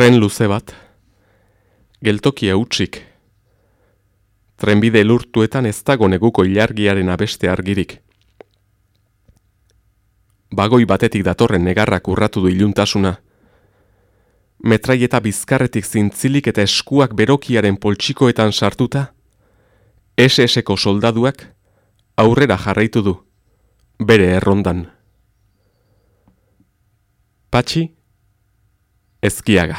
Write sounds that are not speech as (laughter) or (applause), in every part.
Tren luze bat, geltokia utxik, trenbide lurtuetan ez dago neguko ilargiaren abeste argirik. Bagoi batetik datorren negarrak urratu du iluntasuna, metrai eta bizkarretik zintzilik eta eskuak berokiaren poltsikoetan sartuta, SS-eko soldaduak aurrera jarraitu du, bere errondan. Patxi, Ezquiaga.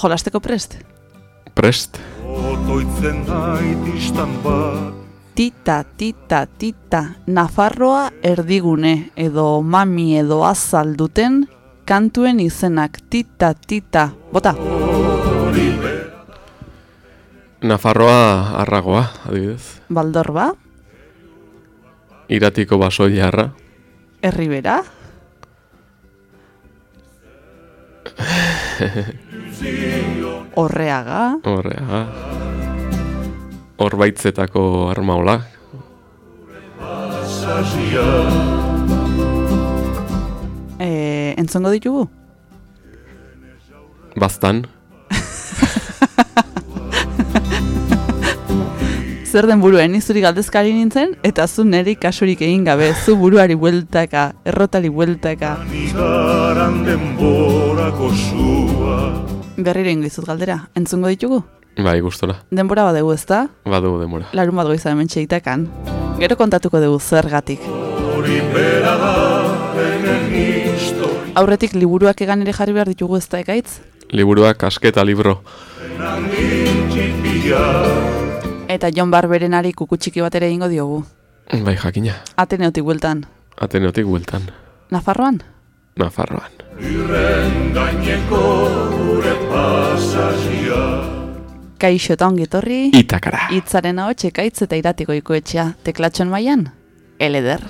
Jolasteko prest? Prest. Tita, tita, tita, Nafarroa erdigune edo mami edo azal duten kantuen izenak tita, tita, bota. Nafarroa arragoa, adibidez. Baldorba? Iratiko baso jarra. Herribera? (laughs) Horreaga. Horreaga. Horbaitzetako armaola. Eh, entzongo ditugu? Bastan. (laughs) Zer den buruen, izuri galdezkari nintzen, eta zu neri kasurik egin gabe, zu buruari bueltaka, errotari bueltaka. Berriro ingizut galdera, entzungo ditugu? Bai, gustora. Denbora badegu ezta? Badugu denbora. Larun bat goizan hemen txeitakan. Gero kontatuko dugu zergatik. Aurretik liburuak egan ere jarri behar ditugu ezta ekaitz? Liburuak asketa libro. Eta John Barberenari kukutxiki bat ere ingo diogu. Bai, jakina. Ateneotik bueltan. Ateneotik bueltan. Nafarroan? Nafarroan. Kaixo eta ongitorri. Itakara. Itzaren hau txekaitz eta iratiko ikoetxea. Teklatxon maian? Eleder.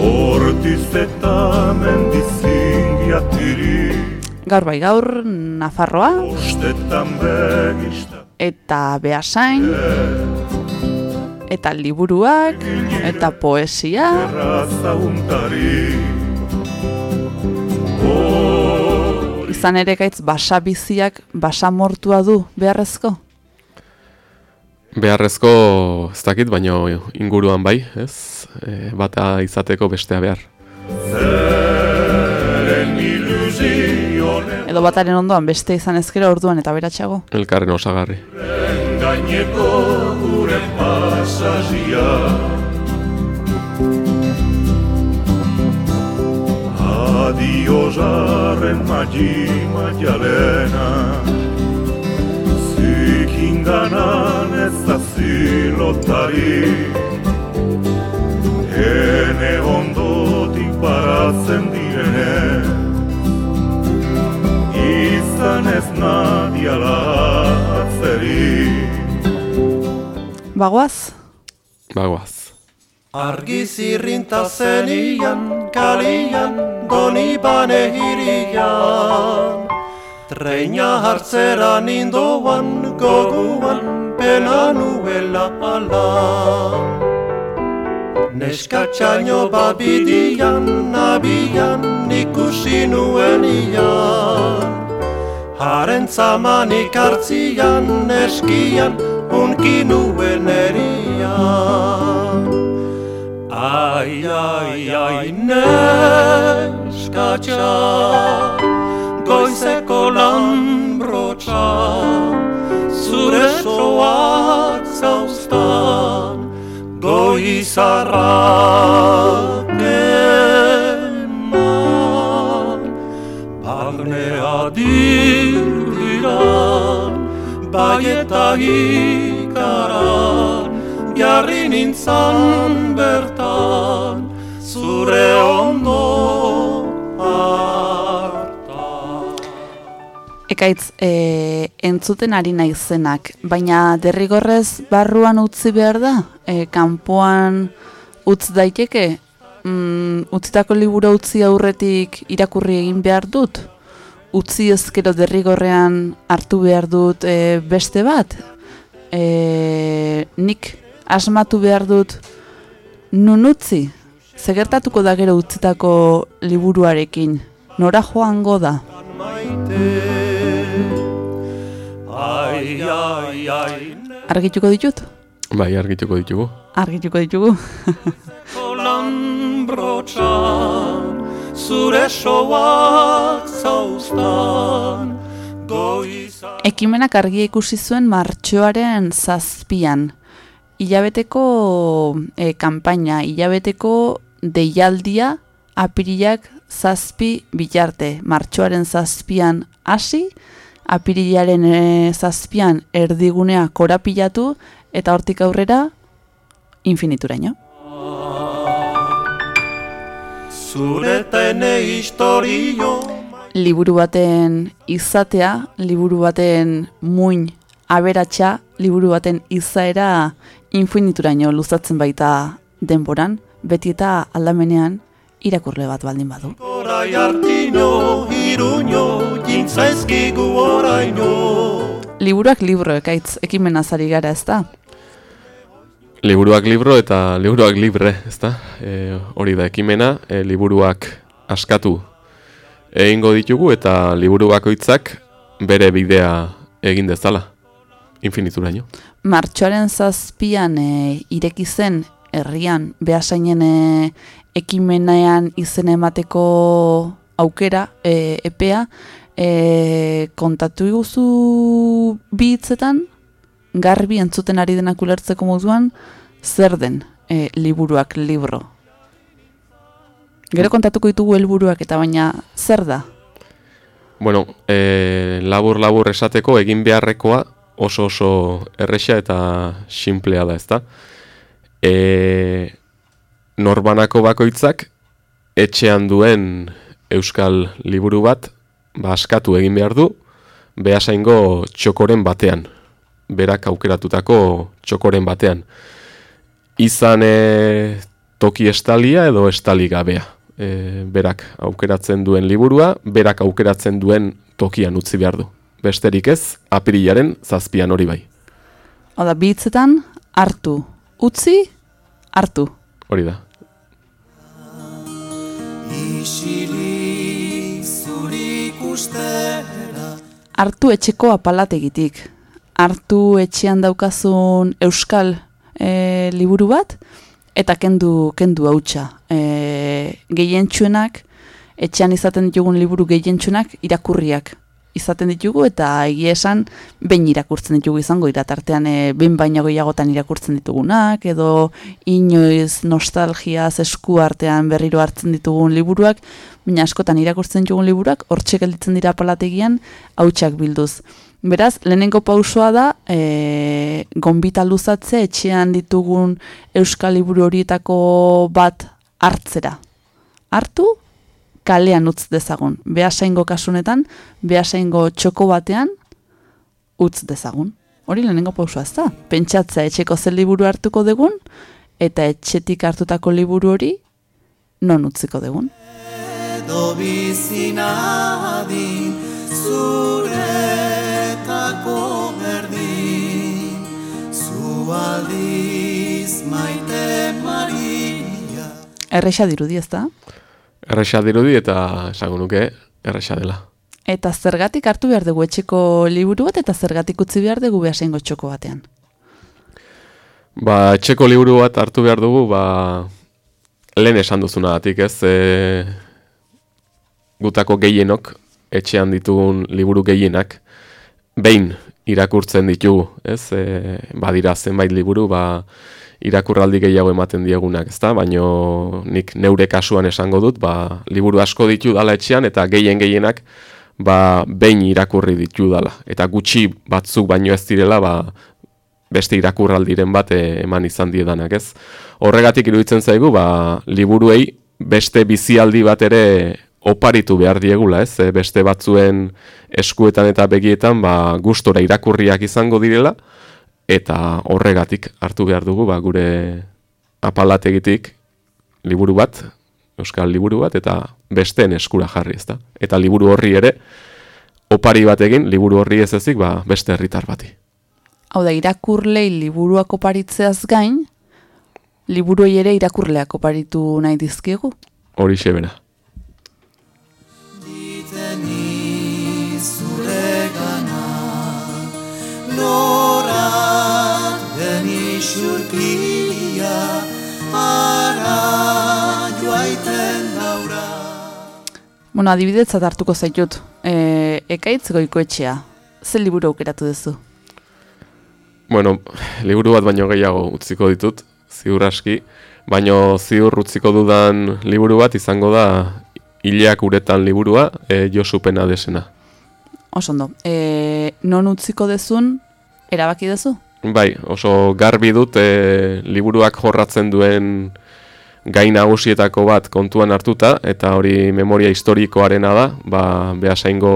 Hortiz eta mendizingiatirik gaur bai gaur Nafarroa eta Beasain eta liburuak eta poesia izan ere gaitz basabiziak basamortua du beharrezko Beharrezko ez dakit, baino inguruan bai, ez? E, bata izateko bestea behar. Edo bataren ondoan beste izan ezkera orduan eta beratxago. Elkarren osagarri. Gaineko gure pasazia Adio zarren magi maialena Zikin ganan ez da zilotari Hene ondotik baratzen direnen izan ez nadiala atzeri Bagoaz? Bagoaz. Argi zirrinta zenian, kalian, doni bane hirian. Treina hartzera nindoan, goguan, pena nuela alan Neska txaino babidian, abian, ikusi nuen ian Haren zamanik hartzian eskian unki nuen erian Ai, ai, ai, neskatxa Goizeko lan brotxa Zure soak zauztan Goizarrak eman Barnea dir bai eta ikaran, jarri nintzan bertan, zure ondo hartan. Ekaitz, e, entzuten ari naizenak, baina derrigorrez barruan utzi behar da? E, kanpoan utz daiteke? Mm, utzitako liburu utzi aurretik irakurri egin behar dut? Utzi ezkero derrigorrean hartu behar dut e, beste bat? E, nik asmatu behar dut nun utzi? Zegertatuko da gero utzitako liburuarekin? Nora joango da? Argituko ditut? Bai, argituko ditugu. Argituko ditugu. (laughs) Zure soak zauztan Goizan Ekimenak argia ikusi zuen martxoaren zazpian. Hilabeteko e, kanpaina, hilabeteko deialdia apirilak zazpi bitarte. Martxoaren zazpian hasi, apirilaren e, zazpian erdigunea korapilatu, eta hortik aurrera infinituraino. Zure tene historio liburu baten izatea, liburu baten muin aberatsa, liburu baten izaera infinituraino luzatzen baita denboran, beti eta aldamenean irakurle bat baldin badu. Orai hartino, iruño, jintzaizkigu oraino Liburuak libro ekaitz ekimena zari gara ez da? Liburuak libro eta liburuak libre, ezta? E, hori da ekimena, e, liburuak askatu egingo ditugu eta liburu bakoitzak bere bidea egin dezala. Infinituraino. Martxoaren zazpian e, ireki zen herrian behasainen e, ekimenean izen emateko aukera, e, epea, e, kontatu iguzu bi hitzetan, garbi entzuten ari denak ulertzeko moduan, zer den e, liburuak libro. Gero kontatuko ditugu helburuak eta baina zer da? Bueno, e, labur labur esateko egin beharrekoa oso oso erresa eta sinplea da, ezta? E, norbanako bakoitzak etxean duen euskal liburu bat ba, askatu egin behar du behasaingo txokoren batean, berak aukeratutako txokoren batean. Izan e, toki estalia edo estali gabea. E, berak aukeratzen duen liburua, berak aukeratzen duen tokian utzi behar du. Besterik ez, apirilaren zazpian hori bai. Oda, bi hitzetan, hartu, utzi, hartu. Hori da. Hartu etxeko apalategitik. Hartu etxean daukazun euskal e, liburu bat, eta kendu, kendu hautsa. E, gehientsuenak, etxean izaten ditugun liburu gehientsuenak irakurriak izaten ditugu, eta egia esan behin irakurtzen ditugu izango dira tartean e, behin baino gehiagotan irakurtzen ditugunak, edo inoiz nostalgiaz esku artean berriro hartzen ditugun liburuak, baina askotan irakurtzen ditugun liburuak, hortxe gelditzen dira apalategian, hautsak bilduz. Beraz, lehenengo pausoa da, e, gonbita luzatze, etxean ditugun euskal liburu horietako bat hartzera. Hartu, kalean utz dezagun. Beasaingo kasunetan, beasaingo txoko batean, utz dezagun. Hori lehenengo pausoa ez da. Pentsatzea etxeko zer liburu hartuko dugun, eta etxetik hartutako liburu hori, non utziko dugun. edo bizinadin zuretako aldiz maite maria Erresa dirudi ez da? Erresa dirudi eta esango nuke erresa dela. Eta zergatik hartu behar dugu etxeko liburu bat, eta zergatik utzi behar dugu behasaingo txoko batean. Ba, etxeko liburu bat hartu behar dugu, ba, lehen esan duzunagatik, ez? E, gutako gehienok, etxean ditugun liburu gehienak, behin irakurtzen ditugu, ez? E, badira zenbait liburu, ba, irakurraldi gehiago ematen diegunak, ezta? Baino nik neure kasuan esango dut, ba, liburu asko ditu dala etxean, eta gehien gehienak, ba, behin irakurri ditu dala. Eta gutxi batzuk baino ez direla, ba, beste irakurraldiren bat eh, eman izan diedanak, ez? Horregatik iruditzen zaigu, ba, liburuei beste bizialdi bat ere oparitu behar diegula, ez? E, beste batzuen eskuetan eta begietan, ba, gustora irakurriak izango direla, eta horregatik hartu behar dugu, ba, gure apalategitik liburu bat, euskal liburu bat, eta besteen eskura jarri, ezta? Eta liburu horri ere, opari bat egin, liburu horri ez ezik, ba, beste herritar bati. Hau da, irakurlei liburuak oparitzeaz gain, liburuei ere irakurleak oparitu nahi dizkigu? Hori xebena. Lorat den isurkia, ara joaiten daura. Bueno, adibidetzat hartuko zaitut, e, ekaitz goikoetxea, zer liburu aukeratu duzu? Bueno, liburu bat baino gehiago utziko ditut, ziur aski, baino ziur utziko dudan liburu bat izango da Ileak uretan liburua, e, Josupena desena. Osondo, e, non utziko dezun, erabaki dezu? Bai, oso garbi dut e, liburuak jorratzen duen gai nagusietako bat kontuan hartuta, eta hori memoria historikoarena da, ba, behasaingo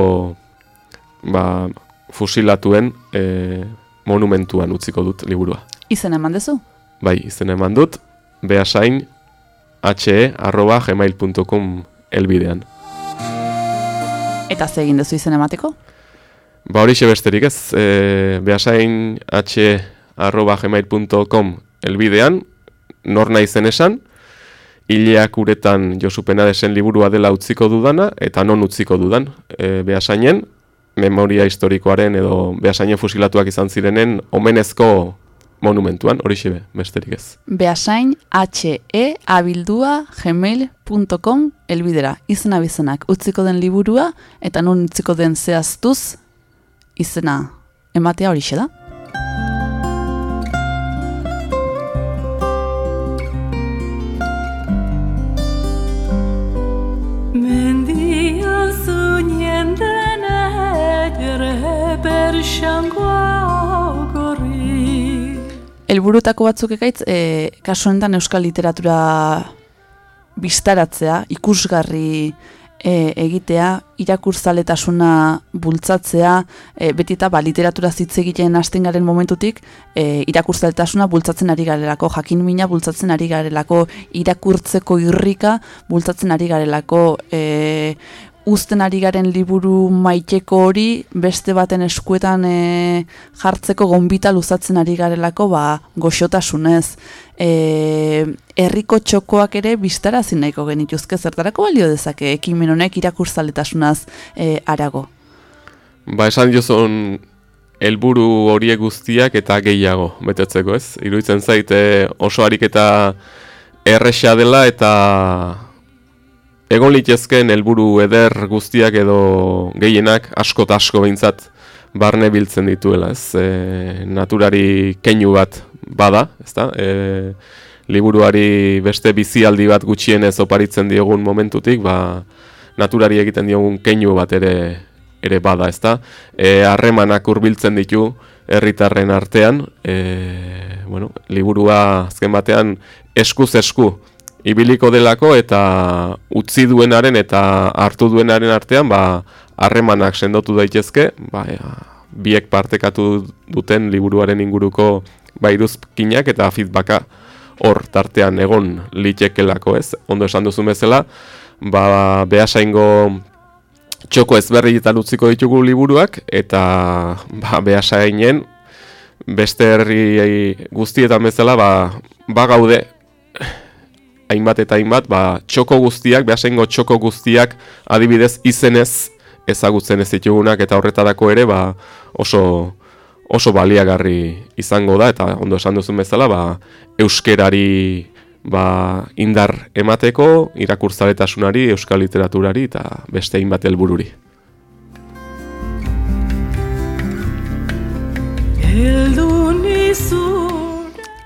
ba, fusilatuen e, monumentuan utziko dut liburua. Izen eman dezu? Bai, izen eman dut, behasain he arroba gmail.com elbidean. Eta ze egin dezu izen emateko? Ba hori besterik ez, e, behasain he arroba gmail.com elbidean, nor nahi zen esan, hileak uretan josupena desen liburua dela utziko dudana, eta non utziko dudan, e, behasainen, memoria historikoaren edo behasainen fusilatuak izan zirenen omenezko monumentuan, hori xebe, besterik ez. Beasain he abildua gmail.com elbidera. Izena bizenak utziko den liburua eta non utziko den zehaztuz izena ematea hori da. Mendia zunien denek ere berxangoa gorri Helburutako batzuk ekaitz, e, kasu honetan euskal literatura biztaratzea, ikusgarri e, egitea, irakurzaletasuna bultzatzea, e, beti eta ba, literatura zitze egiten hasten garen momentutik, e, irakurzaletasuna bultzatzen ari garelako, jakin mina bultzatzen ari garelako, irakurtzeko irrika bultzatzen ari garelako, e, uzten ari garen liburu maiteko hori beste baten eskuetan e, jartzeko gonbita luzatzen ari garelako ba goxotasunez. E, herriko txokoak ere biztarazi nahiko genituzke zertarako balio dezake ekimen honek irakurzaletasunaz e, arago Ba esan jozun helburu horiek guztiak eta gehiago betetzeko ez? Iruditzen zaite oso ariketa erresa dela eta egon litezken helburu eder guztiak edo gehienak asko eta asko behintzat barne biltzen dituela, ez? E, naturari keinu bat bada, ezta? E, liburuari beste bizialdi bat gutxienez oparitzen diogun momentutik, ba, naturari egiten diogun keinu bat ere ere bada, ezta? E, harremanak hurbiltzen ditu herritarren artean, e, bueno, liburua azken batean eskuz esku ibiliko delako eta utzi duenaren eta hartu duenaren artean ba harremanak sendotu daitezke, ba biek partekatu duten liburuaren inguruko bairuzkinak eta feedbacka hor tartean egon litekelako, ez? Ondo esan duzu bezala, ba beasaingo txoko ezberrietan utziko ditugu liburuak eta ba beasainen beste herri guztietan bezala ba, ba gaude hainbat eta hainbat, ba, txoko guztiak, behasengo txoko guztiak adibidez izenez ezagutzen ez ditugunak eta horretarako ere ba, oso, oso baliagarri izango da eta ondo esan duzun bezala ba, euskerari ba, indar emateko, irakurtzaletasunari, euskal literaturari eta beste hainbat helbururi.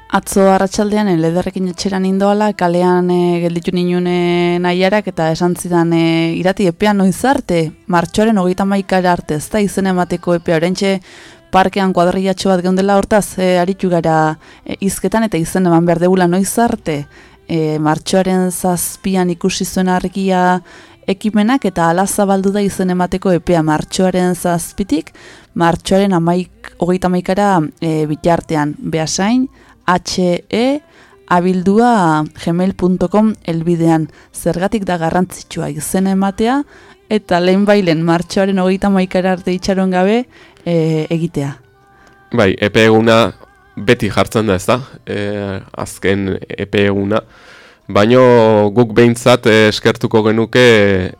Atzo arratsaldean lederrekin etxeran indoala, kalean e, gelditu ninuen e, nahiarak eta esan zidan e, irati epean noiz arte, martxoaren hogeita maikara arte, ez da izen emateko epea, orentxe parkean kuadrillatxo bat geundela hortaz, e, aritu gara e, izketan eta izen eman behar degula noiz arte, e, martxoaren zazpian ikusi zuen argia ekimenak eta ala zabaldu da izen emateko epea. Martxoaren zazpitik, martxoaren amaik, hogeita maikara e, bitartean. Behasain, HE abildua gmail.com elbidean zergatik da garrantzitsua izen ematea eta lehen bailen martxoaren hogeita maikara arte itxaron gabe e, egitea. Bai, epe eguna beti jartzen da ez da, e, azken epe eguna. Baino guk behintzat e, eskertuko genuke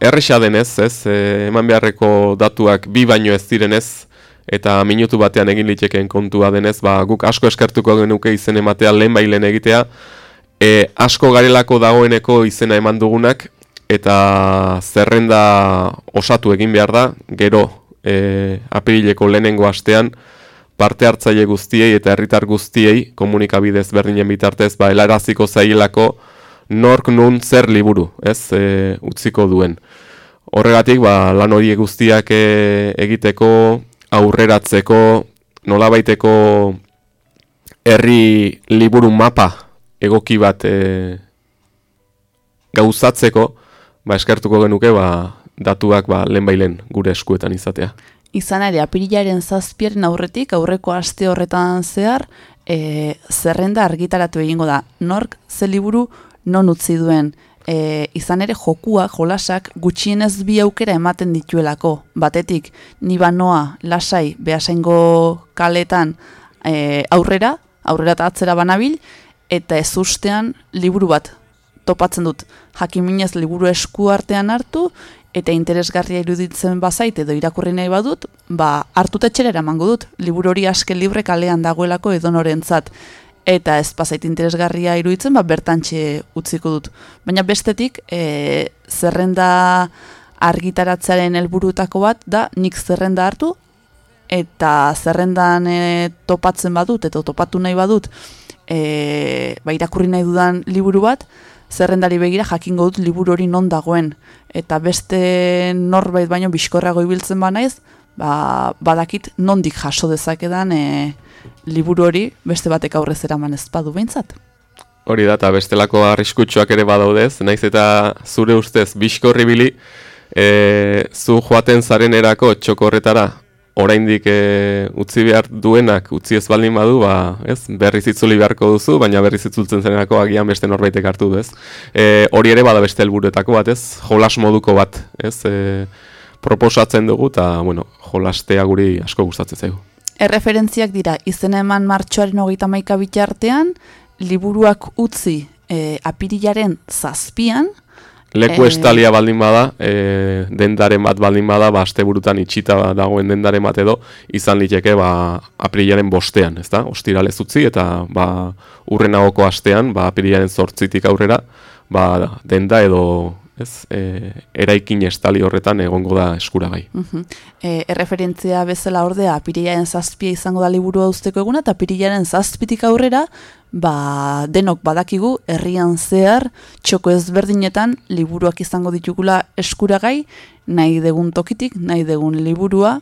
erresa denez, ez, e, eman beharreko datuak bi baino ez direnez, eta minutu batean egin litekeen kontua denez, ba, guk asko eskertuko genuke izen ematea lehen bailen egitea, e, asko garelako dagoeneko izena eman dugunak, eta zerrenda osatu egin behar da, gero e, apirileko lehenengo astean, parte hartzaile guztiei eta herritar guztiei komunikabidez berdinen bitartez, ba, helaraziko zailako nork nun zer liburu, ez, e, utziko duen. Horregatik, ba, lan horiek guztiak e, egiteko, aurreratzeko nolabaiteko herri liburu mapa egoki bat e, gauzatzeko ba eskertuko genuke ba datuak ba lehenbailen gure eskuetan izatea. Izan ere, apirilaren zazpieren aurretik, aurreko aste horretan zehar, e, zerrenda argitaratu egingo da. Nork, ze liburu, non utzi duen e, izan ere jokua, jolasak, gutxienez bi aukera ematen dituelako. Batetik, ni banoa, lasai, behasengo kaletan e, aurrera, aurrera eta atzera banabil, eta ez ustean liburu bat topatzen dut. Jakiminez liburu esku artean hartu, eta interesgarria iruditzen bazait edo irakurri nahi badut, ba, hartu tetxera eramango dut, liburu hori aske libre kalean dagoelako edonorentzat eta ez pasait interesgarria iruditzen, ba, bertantxe utziko dut. Baina bestetik, e, zerrenda argitaratzearen helburutako bat, da nik zerrenda hartu, eta zerrendan e, topatzen badut, eta topatu nahi badut, e, ba, irakurri nahi dudan liburu bat, zerrendari begira jakingo dut liburu hori non dagoen. Eta beste norbait baino bizkorrago ibiltzen ba naiz, ba, badakit nondik jaso dezakedan e, liburu hori beste batek aurrez eraman ez badu behintzat. Hori da, eta bestelako arriskutsuak ere badaudez, naiz eta zure ustez bizkorri bili, e, zu joaten zaren erako txokorretara, oraindik e, utzi behar duenak utzi ez baldin badu, ba, ez, berriz itzuli beharko duzu, baina berriz itzultzen zenerako agian beste norbaitek hartu du, ez. E, hori ere bada beste helburuetako bat, ez, jolas moduko bat, ez, e, proposatzen dugu, eta, bueno, jolastea guri asko gustatzen zaigu. Erreferentziak dira, izena eman martxoaren hogeita maika bitartean, liburuak utzi e, apirilaren zazpian, Leku e... estalia baldin bada, e, dendaren bat baldin bada, ba, aste burutan itxita dagoen dendaren bat edo, izan liteke ba, aprilaren bostean, ez da? Ostiralez utzi, eta ba, urren astean, ba, aprilaren zortzitik aurrera, ba, denda edo ez, e, eraikin estali horretan egongo da eskuragai. Uh e, erreferentzia bezala ordea, apirilaren zazpia izango da liburu usteko eguna, eta apirilaren zazpitik aurrera, ba, denok badakigu, herrian zehar, txoko ezberdinetan, liburuak izango ditugula eskuragai, nahi degun tokitik, nahi degun liburua,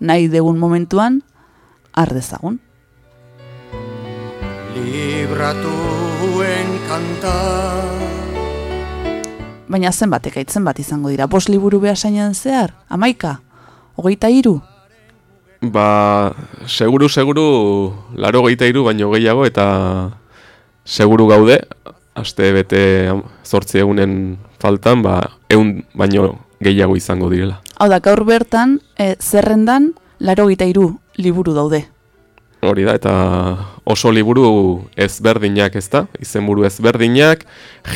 nahi degun momentuan, ardezagun. Libratuen kantar baina zenbat ekaitzen bat izango dira. Bos liburu beha sainan zehar, amaika, hogeita iru? Ba, seguru, seguru, laro hogeita iru, baino gehiago, eta seguru gaude, aste bete zortzi egunen faltan, ba, egun baino gehiago izango direla. Hau da, gaur bertan, e, zerrendan, laro hogeita iru liburu daude. Hori da, eta oso liburu ezberdinak ez da, izenburu ezberdinak,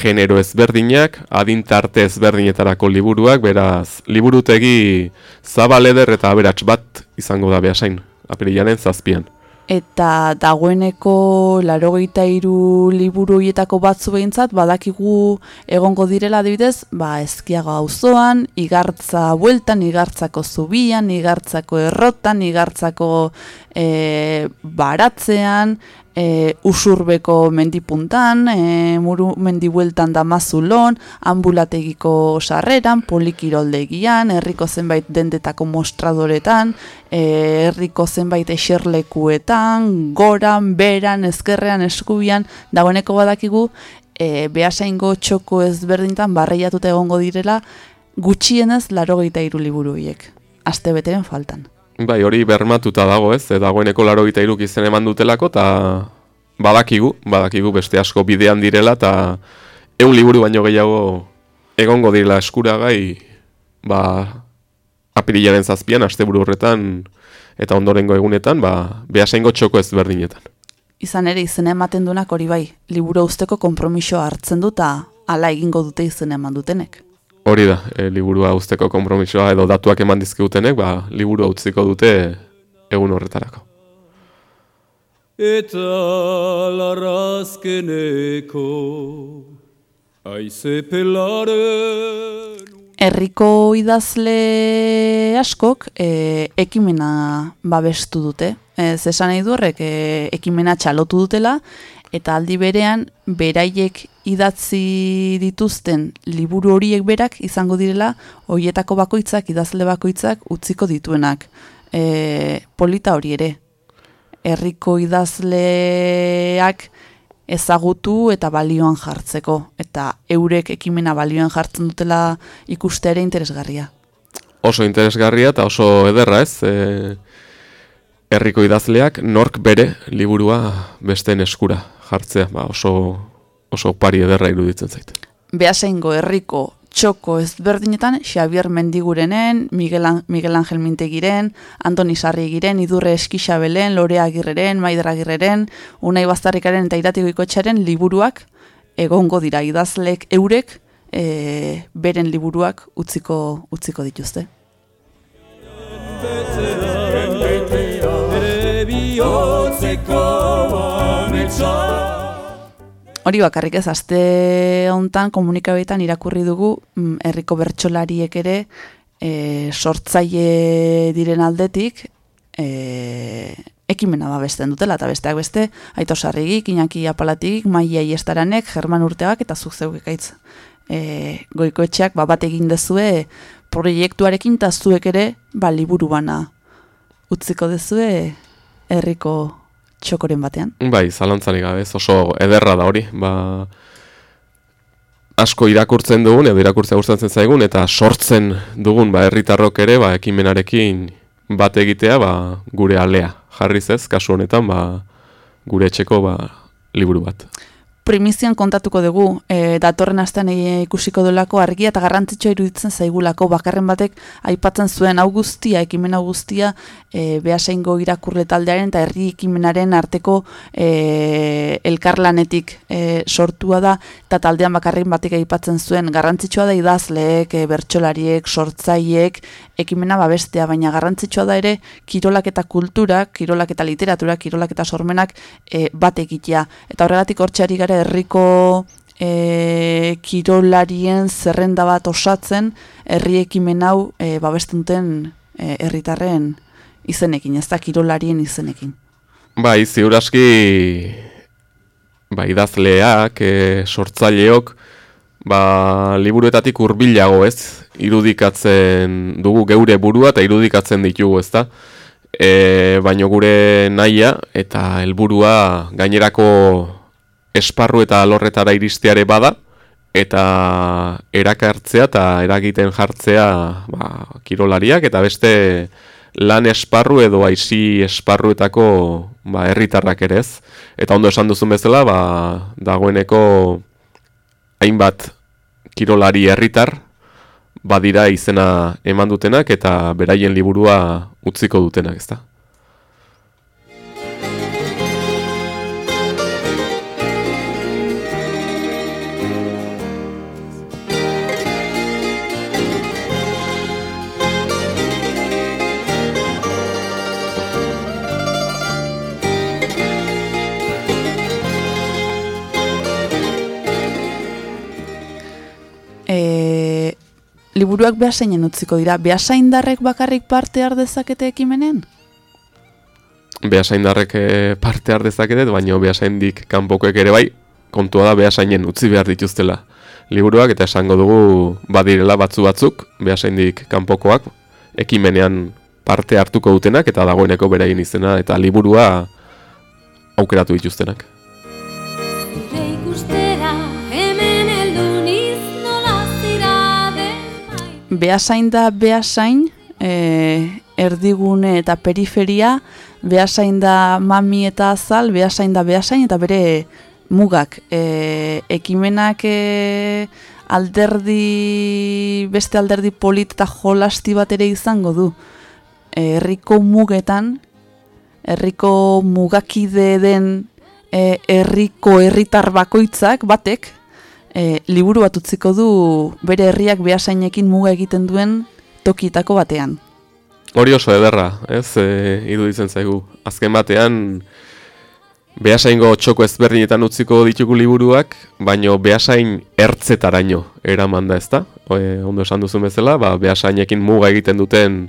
genero ezberdinak, adintarte ezberdinetarako liburuak, beraz, liburutegi zabaleder eta aberats bat izango da behasain, apirilaren zazpian eta dagoeneko larogeita iru liburu hietako batzu behintzat, badakigu egongo direla adibidez, ba, ezkiago auzoan, igartza bueltan, igartzako zubian, igartzako errotan, igartzako e, baratzean, e, usurbeko mendipuntan, e, muru mendibueltan damazulon, ambulategiko sarreran, polikiroldegian, herriko zenbait dendetako mostradoretan, e, herriko zenbait eserlekuetan, goran, beran, ezkerrean, eskubian, dagoeneko badakigu, e, behasaingo txoko ezberdintan barreiatuta egongo direla, gutxienez laro gehieta liburu hiek. Aste beteren faltan. Bai, hori bermatuta dago ez, dagoeneko laro gita iruk izen eman dutelako, eta badakigu, badakigu beste asko bidean direla, eta eun liburu baino gehiago egongo direla eskuragai, ba, apirilaren zazpian, asteburu horretan, eta ondorengo egunetan, ba, behasengo txoko ez berdinetan. Izan ere izen ematen dunak hori bai, liburu usteko konpromiso hartzen duta ala egingo dute izen eman dutenek. Hori da, e, liburua usteko konpromisoa edo datuak eman dizkigutenek, ba, liburua utziko dute egun horretarako. Eta larrazkeneko aize pelaren Herriko idazle askok e, ekimena babestu dute. Ez esan nahi du horrek e, ekimena txalotu dutela, eta aldi berean beraiek idatzi dituzten liburu horiek berak izango direla hoietako bakoitzak idazle bakoitzak utziko dituenak. E, polita hori ere. Herriko idazleak ezagutu eta balioan jartzeko eta eurek ekimena balioan jartzen dutela ikuste ere interesgarria. Oso interesgarria eta oso ederra ez, e, herriko idazleak nork bere liburua besteen eskura jartzea, ba, oso, oso pari ederra iruditzen zaite. Beasaingo herriko txoko ezberdinetan Xavier Mendigurenen, Miguel, Miguel Angel Mintegiren, Antoni Sarrigiren, Idurre Eskixabelen, Lorea Agirreren, Maidra Agirreren, Unai Bastarrikaren eta Iratiko Ikotxaren liburuak egongo dira idazlek eurek e, beren liburuak utziko utziko dituzte. Bihotzeko ametsa. Hori bakarrik ez, aste hontan komunikabetan irakurri dugu mm, herriko bertsolariek ere e, sortzaile diren aldetik e, ekimena babesten dutela, eta besteak beste, Aito Sarrigik, Iñaki Apalatik, Maia Iestaranek, German Urteak eta zuk zeuk ekaitz e, goikoetxeak ba, bat egin dezue proiektuarekin eta zuek ere ba, liburu bana utziko dezue herriko txokoren batean. Bai, zalantzarik gabe, oso ederra da hori, ba, asko irakurtzen dugun, edo irakurtzen gustatzen zaigun, eta sortzen dugun, ba, herritarrok ere, ba, ekimenarekin bat egitea, ba, gure alea. Jarriz ez, kasu honetan, ba, gure etxeko, ba, liburu bat. Primizian kontatuko dugu, e, datorren astean e, ikusiko dolako argia eta garrantzitsua iruditzen zaigulako. Bakarren batek aipatzen zuen hau guztia, ekimen hau guztia, e, behaseingo irakurle taldearen eta herri ekimenaren arteko e, elkarlanetik e, sortua da, eta taldean bakarren batek aipatzen zuen garrantzitsua da idazleek, e, bertsolariek, sortzaiek, ekimena babestea, baina garrantzitsua da ere kirolak eta kulturak, kirolak eta literatura, kirolak eta sormenak e, bat egitea. Eta horregatik hortxeari gara herriko e, kirolarien zerrenda bat osatzen herri ekimen hau e, babesten duten e, herritarren izenekin, ez da kirolarien izenekin. Bai, ziur aski ba, idazleak, e, sortzaileok, ba, liburuetatik hurbilago ez, irudikatzen dugu geure burua eta irudikatzen ditugu ez da. E, baino gure nahia eta helburua gainerako esparru eta alorretara iristeare bada, eta erakartzea eta eragiten jartzea ba, kirolariak eta beste lan esparru edo aizi esparruetako ba, herritarrak ere ez. Eta ondo esan duzun bezala, ba, dagoeneko hainbat kirolari herritar badira izena eman dutenak eta beraien liburua utziko dutenak, ezta? Liburuak behasainen utziko dira, behasaindarrek bakarrik parte har dezakete ekimenen? behasaindarrek eh, parte har dezaketet, baina behasaindik kanpokoek ere bai, kontua da behasainen utzi behar dituztela liburuak, eta esango dugu badirela batzu batzuk, behasaindik kanpokoak, ekimenean parte hartuko dutenak, eta dagoeneko beraien izena, eta liburua aukeratu dituztenak. Maite. Beasain da beasain, e, erdigune eta periferia, beasain da mami eta azal, beasain da beasain eta bere mugak. E, ekimenak e, alderdi, beste alderdi polit eta jolasti bat ere izango du. Herriko mugetan, herriko mugakide den herriko herritar bakoitzak batek e, liburu bat utziko du bere herriak behasainekin muga egiten duen tokitako batean. Hori oso ederra, ez, e, iruditzen zaigu. Azken batean, behasaingo txoko ezberdinetan utziko ditugu liburuak, baino behasain ertzetaraino eraman da ezta? E, ondo esan duzu bezala, ba, behasainekin muga egiten duten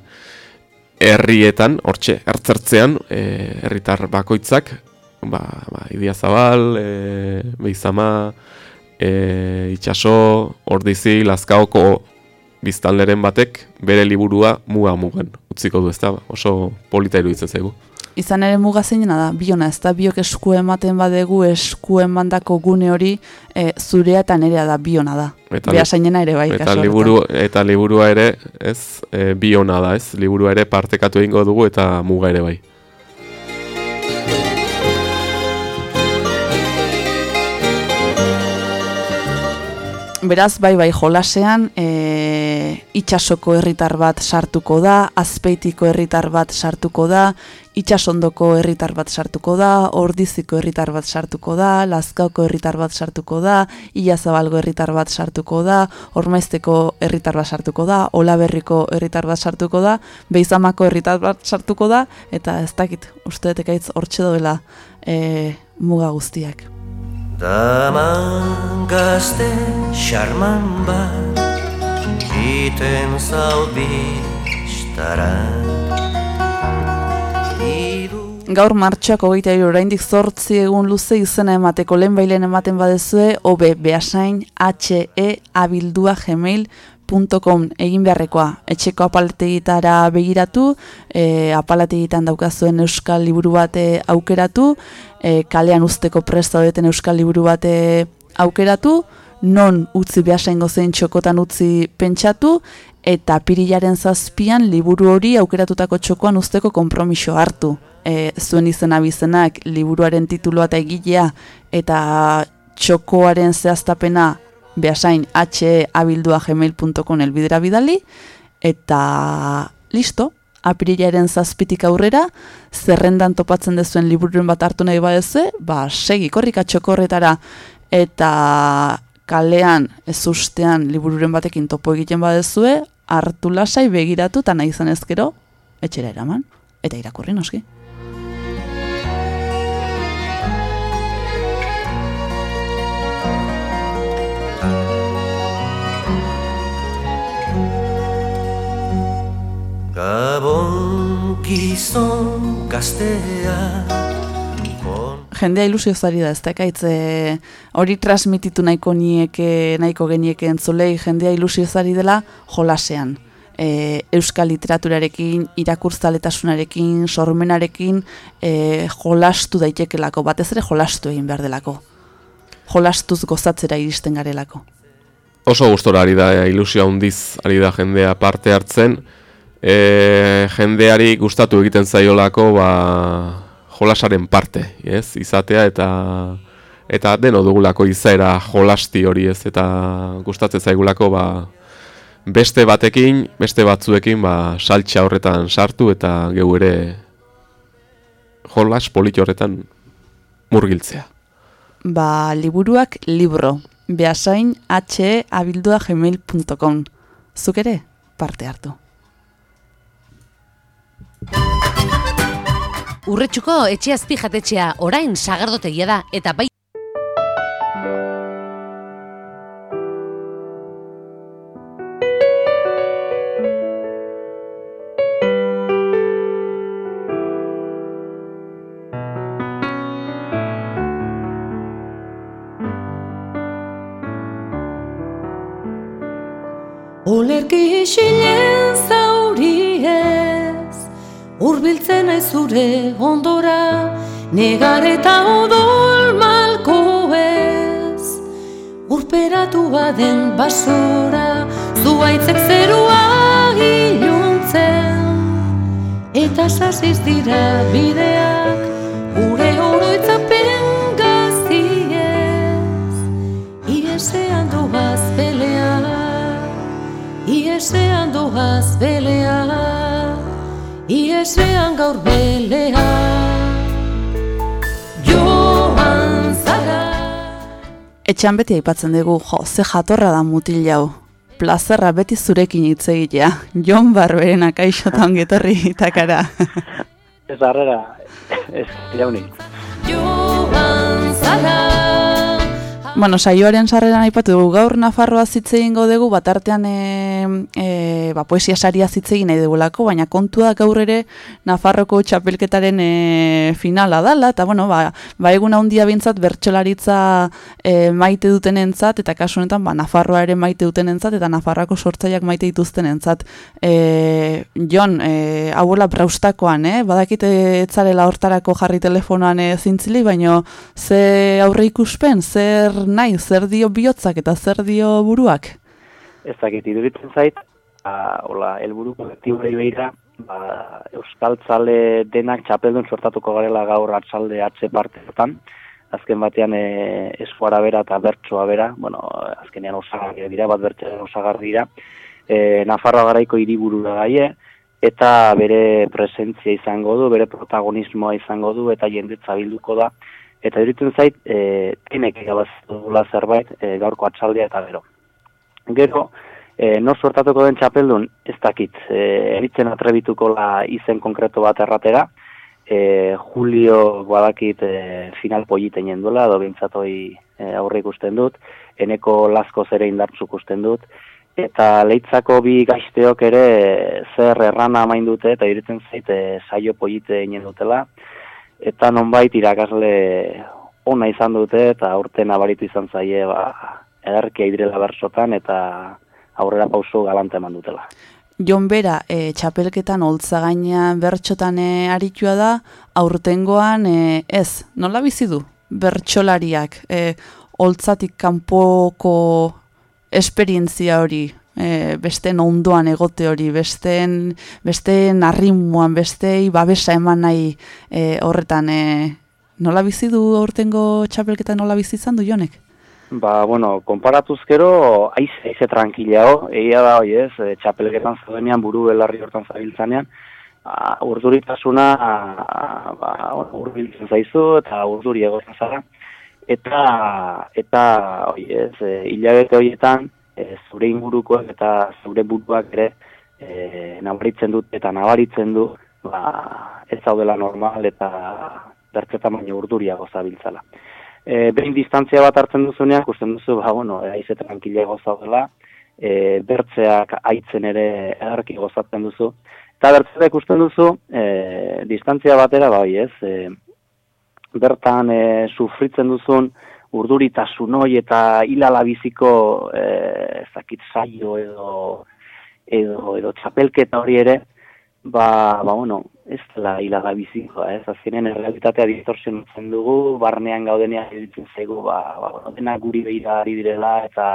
herrietan, hortxe, ertzertzean, e, herritar bakoitzak, ba, ba, Idia Zabal, e, Beizama, e, Itxaso, Ordizi, Lazkaoko biztanleren batek bere liburua muga mugen utziko du ezta, oso polita iruditzen zaigu. Izan ere muga zeinena da, biona, ez da biok esku ematen badegu esku emandako gune hori e, zurea eta nerea da, biona da. Eta- Behasainena ere bai. Eta liburu eta liburua ere, ez, e, bi ona da, ez? Liburua ere partekatu egingo dugu eta muga ere bai. Beraz, bai bai jolasean, e, itxasoko herritar bat sartuko da, azpeitiko herritar bat sartuko da, itxasondoko herritar bat sartuko da, ordiziko herritar bat sartuko da, lazkaoko herritar bat sartuko da, ilazabalgo herritar bat sartuko da, ormaizteko herritar bat sartuko da, olaberriko herritar bat sartuko da, beizamako herritar bat sartuko da, eta ez dakit, uste dut ekaitz hortxe doela e, muga guztiak. Daman gazte xarman bat Iten zaudi istara Idu Gaur martxoak hogeita hiru oraindik zortzi egun luze izena emateko lehen bailen ematen badezue, obe behasain he abildua gmail.com egin beharrekoa. Etxeko apalategitara begiratu, e, apalategitan daukazuen euskal liburu bate aukeratu, e, kalean usteko prest zaudeten euskal liburu bate aukeratu, non utzi behasaingo zein txokotan utzi pentsatu, eta pirilaren zazpian liburu hori aukeratutako txokoan usteko konpromiso hartu. E, zuen izena bizenak, liburuaren titulua eta egilea, eta txokoaren zehaztapena behasain he abildua gmail.com elbidera bidali, eta listo, apirilaren zazpitik aurrera, zerrendan topatzen dezuen libururen bat hartu nahi badezue, ba, segi, korrika txokorretara, eta kalean, ez ustean, libururen batekin topo egiten badezue, hartu lasai begiratu, eta nahi izan ezkero, etxera eraman, eta irakurri noski. Gabon gizon gaztea jendea ilusiozari da, ez dakaitze hori transmititu nahiko nieke, nahiko genieke entzulei, jendea ilusiozari dela jolasean. E, euskal literaturarekin, irakurtzaletasunarekin, sormenarekin e, jolastu daitekelako, batez ere jolastu egin behar delako. Jolastuz gozatzera iristen garelako. Oso gustora ari da, ilusio handiz ari da jendea parte hartzen. E, jendeari gustatu egiten zaiolako ba, jolasaren parte, ez? Izatea eta eta deno dugulako izaera jolasti hori ez eta gustatzen zaigulako ba, beste batekin, beste batzuekin ba, saltxa horretan sartu eta geu ere jolas polit horretan murgiltzea. Ba, liburuak libro, behasain he abildua gmail.com. Zuk ere, parte hartu. Urretxuko etxe azpi jatetxea orain sagardotegia da eta bai Olerki isilen Urbiltzen aiz zure ondora Negar eta odol malko ez Urperatu baden basora Zuaitzek zerua iluntzen. Eta sasiz dira bideak Ure oroitzapen gaziez Iesean doaz belea Iesean doaz belea Iesean gaur belea Joan zara Etxean beti aipatzen dugu, jo, ze jatorra da mutil jau. Plazerra beti zurekin hitz egitea. Jon Barberena kaixotan getorri itakara. Ez harrera, ez jaunik. Joan zara bueno, saioaren sarreran aipatu dugu gaur Nafarroa hitz egingo dugu, bat artean e, e, ba, poesia saria hitz egin nahi dugulako, baina kontua gaur ere Nafarroko txapelketaren e, finala dala, eta bueno, ba, ba egun handia bintzat bertxolaritza e, maite dutenentzat eta kasu honetan ba, Nafarroa ere maite dutenentzat eta Nafarroako sortzaileak maite dituztenentzat. E, Jon, e, hauela braustakoan, eh? badakit etzarela hortarako jarri telefonoan e, zintzili, baino ze aurre ikuspen, zer nahi, zer dio bihotzak eta zer dio buruak? Ez dakit, iduritzen zait, ba, hola, elburu kolektiborei behira, ba, Euskal Tzale denak txapeldun sortatuko garela gaur atzalde atze parteetan, azken batean e, eskuara bera eta bertsoa bera, bueno, azkenean osagarri dira, bat bertsoaren osagarri dira, e, Nafarroa garaiko hiriburu da gaie, eta bere presentzia izango du, bere protagonismoa izango du, eta jendetza bilduko da, eta iruditzen zait, e, tenek egabazula zerbait e, gaurko atxaldea eta gero. Gero, e, no sortatuko den txapeldun, ez dakit, e, eritzen atrebituko la izen konkreto bat erratera, e, Julio guadakit e, final politen jenduela, edo bintzatoi e, aurre ikusten dut, eneko lasko zere indartzuk usten dut, eta leitzako bi gaizteok ere zer errana amain dute, eta iruditzen zait e, saio polite dutela, eta nonbait irakasle ona izan dute eta urte nabaritu izan zaie ba, ederkia idirela bersotan eta aurrera pauso galante eman dutela. Jon Bera, e, txapelketan holtza gainean bertxotan e, aritua da, aurtengoan e, ez, nola bizi du bertxolariak, e, holtzatik kanpoko esperientzia hori, e, besteen ondoan egote hori, besteen, besteen arrimuan, bestei babesa eman nahi e, horretan, e, nola bizi du aurtengo txapelketa nola bizi izan du jonek? Ba, bueno, konparatuzkero, aize, aize tranquilao, egia da, oi ez, e, txapelketan zaudenean buru belarri hortan zabiltzanean, a, urduritasuna a, ba, urbiltzen zaizu eta urduri egotzen zara. Eta, eta, oi ez, e, hilabete horietan, e, zure ingurukoak eta zure buruak ere e, nabaritzen dut eta nabaritzen du ba, ez zaudela normal eta bertzetan baina urduriago zabiltzala. E, behin distantzia bat hartzen duzunean, ikusten duzu, ba, bueno, aize tranquiliago zaudela, e, bertzeak aitzen ere edarki gozatzen duzu, eta bertzeak ikusten duzu, e, distantzia batera, bai ez, e, bertan e, sufritzen duzun, urduritasun hoi eta hilala biziko eh ezakit saio edo edo edo txapelketa hori ere ba ba bueno ez la hilala biziko ez? Azkenen errealitatea distorsionatzen dugu barnean gaudenean iruditzen zaigu ba ba bueno dena guri beira ari direla eta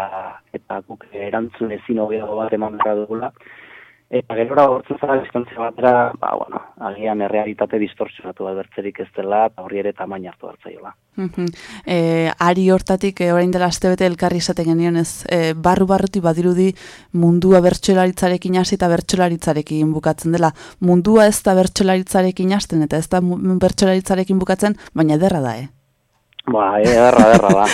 eta guk erantzun ezin hobeago bat eman dugula Eta gerora hortzen zara distantzia batera, ba, bueno, agian errealitate distorsionatu bat bertzerik ez dela, eta horri ere tamaina hartu hartzaiola. e, ari hortatik, e, orain dela azte bete elkarri esaten genioen ez, e, barru barruti badirudi mundua bertxolaritzarekin hasi eta bertxolaritzarekin bukatzen dela. Mundua ez da bertxolaritzarekin hasten eta ez da bertxolaritzarekin bukatzen, baina ederra da, eh? Ba, ederra, ederra da.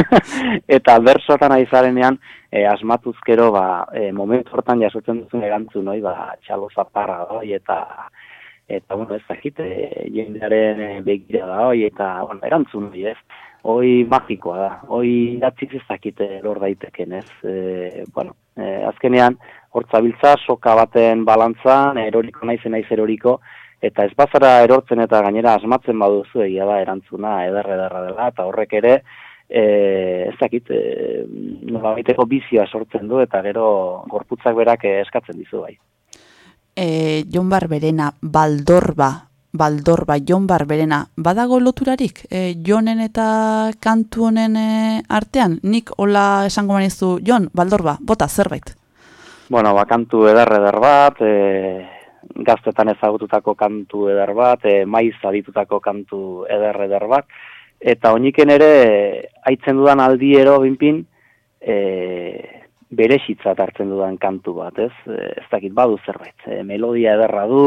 (laughs) eta bersotan aizarenean, e, asmatuzkero, ba, e, momentu hortan jasotzen duzun erantzun, noi, ba, txalo zaparra da, eta, eta, bueno, ez dakit, e, jendearen begira da, oi, eta, bueno, erantzun, oi, ez, hoi magikoa da, hoi datzik ez dakit lor daiteken, ez, e, bueno, e, azkenean, hortzabiltza, soka baten balantzan, eroriko naizen naiz eroriko, eta ez bazara erortzen eta gainera asmatzen baduzu egia da erantzuna eder ederra dela eta horrek ere e, ez dakit, e, nolabaiteko bizioa sortzen du, eta gero gorputzak berak eskatzen dizu bai. E, Jon Barberena, Baldorba, Baldorba, Jon Barberena, badago loturarik? E, Jonen eta kantu honen e, artean? Nik hola esango manizu, Jon, Baldorba, bota, zerbait? Bueno, ba, kantu eder eder bat, e, gaztetan ezagututako kantu eder bat, e, maiz aditutako kantu eder eder bat, eta oiniken ere, aitzen dudan aldiero binpin, e, berexitzat hartzen dudan kantu bat, ez? E, ez dakit badu zerbait. E, melodia ederra du,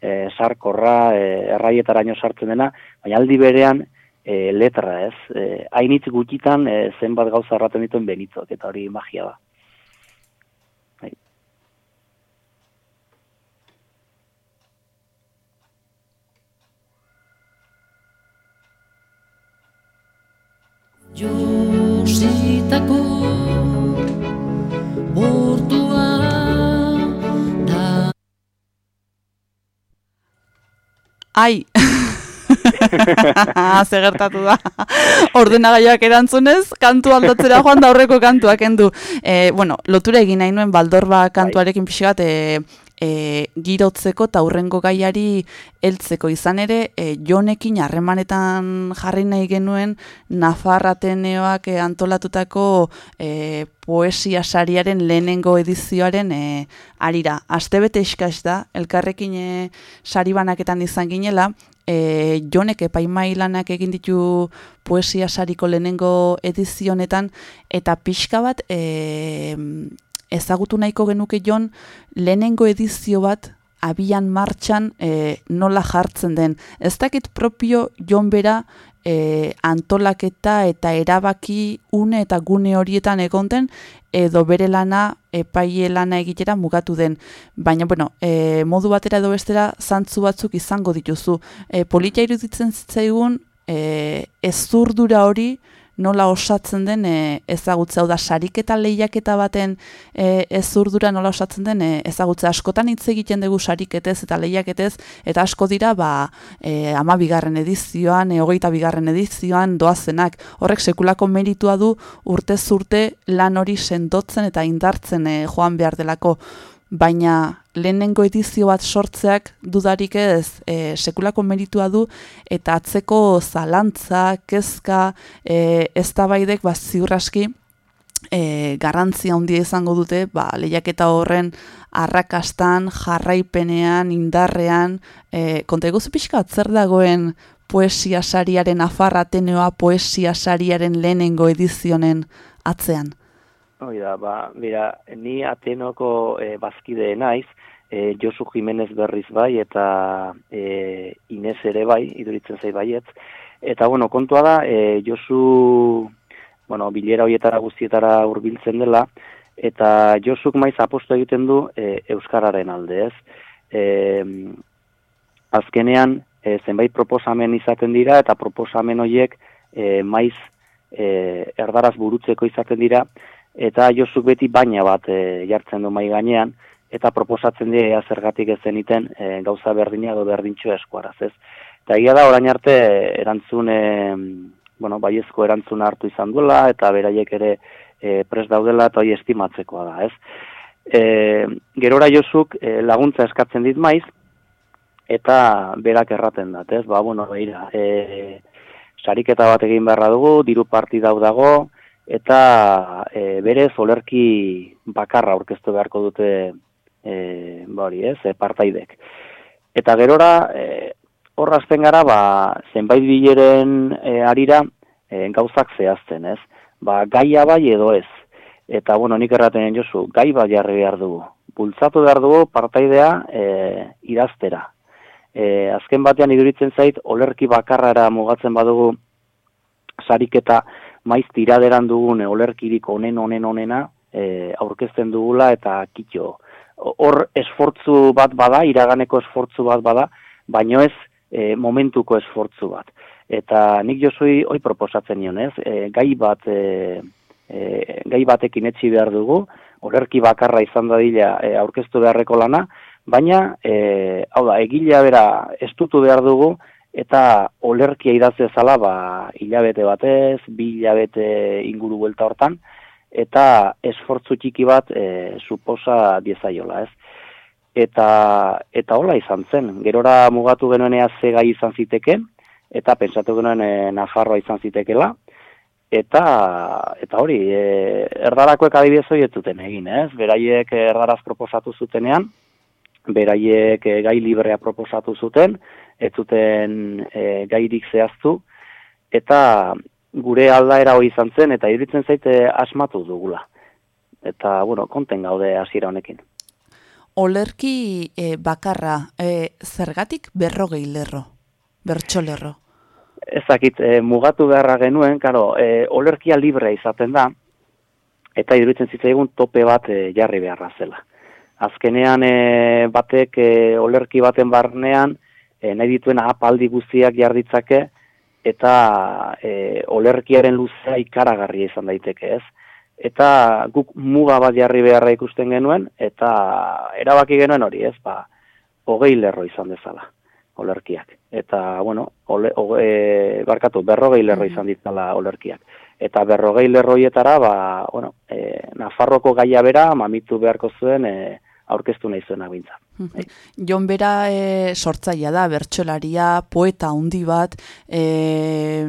e, sarkorra, e, erraietaraino sartzen dena, baina aldi berean e, letra, ez? E, hainitz gutxitan e, zenbat gauza erraten dituen benitzok, eta hori magia da. Jositako bortua da Ai! (laughs) Ze gertatu da. Ordenagaiak erantzunez, kantu aldatzera joan da aurreko kantuak kendu. E, bueno, lotura egin nahi nuen Baldorba kantuarekin pixi bat, e, e, girotzeko eta hurrengo gaiari heltzeko izan ere, e, jonekin harremanetan jarri nahi genuen Nafar Ateneoak e, antolatutako e, poesia sariaren lehenengo edizioaren e, arira. Astebete eskaz da, elkarrekin e, sari banaketan izan ginela, e, jonek epaimai lanak egin ditu poesia sariko lehenengo edizionetan, eta pixka bat e, ezagutu nahiko genuke jon lehenengo edizio bat abian martxan e, nola jartzen den. Ez dakit propio jon bera e, antolaketa eta erabaki une eta gune horietan egonten edo bere lana epaile lana egitera mugatu den. Baina, bueno, e, modu batera edo bestera zantzu batzuk izango dituzu. E, politia iruditzen zitzaigun e, ezurdura hori nola osatzen den e, ezagutza, hau da sariketa lehiaketa baten e, ezurdura nola osatzen den e, ezagutza. Askotan hitz egiten dugu sariketez eta lehiaketez, eta asko dira ba, e, ama bigarren edizioan, e, hogeita bigarren edizioan doazenak. Horrek sekulako meritua du urte zurte lan hori sendotzen eta indartzen e, joan behar delako. Baina lehenengo edizio bat sortzeak dudarik ez e, sekulako meritua du eta atzeko zalantza, kezka, e, eztabaidek ba ziurraski e, garrantzia handia izango dute, ba, lehiaketa horren arrakastan, jarraipenean, indarrean, e, konta eguzu pixka zer dagoen poesia sariaren afarra ateneoa poesia sariaren lehenengo edizionen atzean? Hoi da, ba, mira, ni atenoko e, bazkide naiz, e, Josu Jimenez berriz bai, eta e, Inez ere bai, iduritzen zai baietz. Eta, bueno, kontua da, e, Josu, bueno, bilera hoietara guztietara hurbiltzen dela, eta Josuk maiz aposto egiten du e, Euskararen alde, ez? E, azkenean, e, zenbait proposamen izaten dira, eta proposamen horiek e, maiz e, erdaraz burutzeko izaten dira, eta Josuk beti baina bat e, jartzen du mai gainean, eta proposatzen dira ea zergatik ez zeniten e, gauza berdina edo berdintxo eskuaraz, ez? Eta egia da orain arte erantzun, e, bueno, baiezko erantzun hartu izan duela, eta beraiek ere e, pres daudela, eta hoi estimatzekoa da, ez? E, gerora Josuk e, laguntza eskatzen dit maiz, eta berak erraten dat, ez? Ba, bueno, behira, e, sariketa bat egin beharra dugu, diru partidau dago, eta e, berez olerki bakarra aurkeztu beharko dute e, ba hori ez, partaidek. Eta gerora, e, horrazten gara, ba, zenbait bileren e, arira e, gauzak zehazten, ez? Ba, gaia bai edo ez. Eta, bueno, nik erraten jozu, gai bat jarri behar dugu. Bultzatu behar dugu partaidea e, idaztera. E, azken batean iduritzen zait, olerki bakarrara mugatzen badugu sariketa maiz tiraderan dugun olerkirik onen onen onena e, aurkezten dugula eta kitxo. Hor esfortzu bat bada, iraganeko esfortzu bat bada, baino ez e, momentuko esfortzu bat. Eta nik jozui hoi proposatzen nion, ez? E, gai bat e, e, gai batekin etxi behar dugu, olerki bakarra izan dadila e, aurkeztu beharreko lana, baina, e, hau da, egilea bera estutu behar dugu, eta olerkia idaz dezala ba, hilabete batez, bi hilabete inguru buelta hortan, eta esfortzu txiki bat e, suposa diezaiola, ez? Eta, eta hola izan zen, gerora mugatu genuenea ze gai izan ziteken, eta pentsatu genuen e, Nafarroa izan zitekela, eta eta hori, e, erdarakoek adibidez hori ez zuten egin, ez? Beraiek erdaraz proposatu zutenean, beraiek e, gai librea proposatu zuten, ez zuten e, gairik zehaztu, eta gure aldaera hori izan zen, eta iruditzen zaite asmatu dugula. Eta, bueno, konten gaude hasiera honekin. Olerki e, bakarra, e, zergatik berrogei lerro, bertso lerro? Ezakit, e, mugatu beharra genuen, karo, e, olerkia libre izaten da, eta iruditzen zitzaigun tope bat e, jarri beharra zela. Azkenean e, batek e, olerki baten barnean, e, nahi dituen apaldi guztiak jarditzake, eta e, olerkiaren luzea ikaragarria izan daiteke ez. Eta guk muga bat jarri beharra ikusten genuen, eta erabaki genuen hori ez, ba, hogei lerro izan dezala olerkiak. Eta, bueno, ole, oge, barkatu, berrogei lerro izan ditzala olerkiak. Eta berrogei lerroietara, ba, bueno, e, Nafarroko gaia bera, mamitu beharko zuen, e, aurkeztu nahi zuena bintza. Bai. Jon bera e, sortzaia da, bertxolaria, poeta handi bat, e,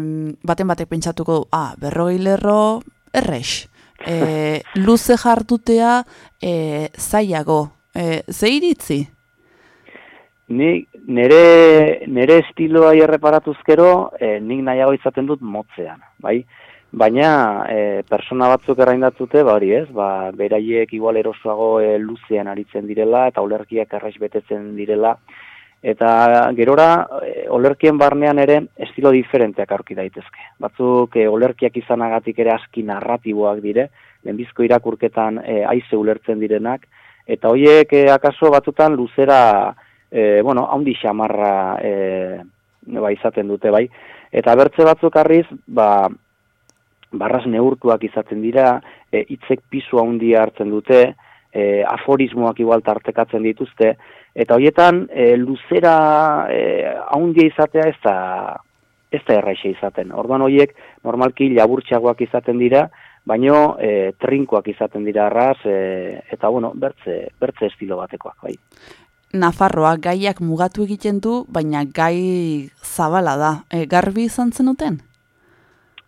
baten batek pentsatuko, ah, berrogei lerro, errex. (laughs) E, luze jartutea, e, zaiago. E, ze iritzi? Ni, nere, nere estiloa erreparatuzkero, e, nik nahiago izaten dut motzean, bai? Baina e, persona batzuk erraindatzute, ba hori ez, ba, beraiek igual erosoago e, luzean aritzen direla eta olerkiak erraiz betetzen direla. Eta gerora, e, olerkien barnean ere estilo diferenteak aurki daitezke. Batzuk e, olerkiak izanagatik ere aski narratiboak dire, lehenbizko irakurketan e, aize ulertzen direnak, eta horiek e, akaso batzutan luzera, e, bueno, haundi xamarra e, ba, izaten dute bai. Eta bertze batzuk arriz, ba, barras neurtuak izaten dira, e, hitzek pisu handia hartzen dute, e, aforismoak igual tartekatzen dituzte, eta hoietan e, luzera e, handia izatea ez da, ez da erraixe izaten. Orduan horiek normalki laburtxagoak izaten dira, baino e, trinkoak izaten dira arraz, e, eta bueno, bertze, bertze estilo batekoak, bai. Nafarroa gaiak mugatu egiten du, baina gai zabala da. E, garbi izan zenuten?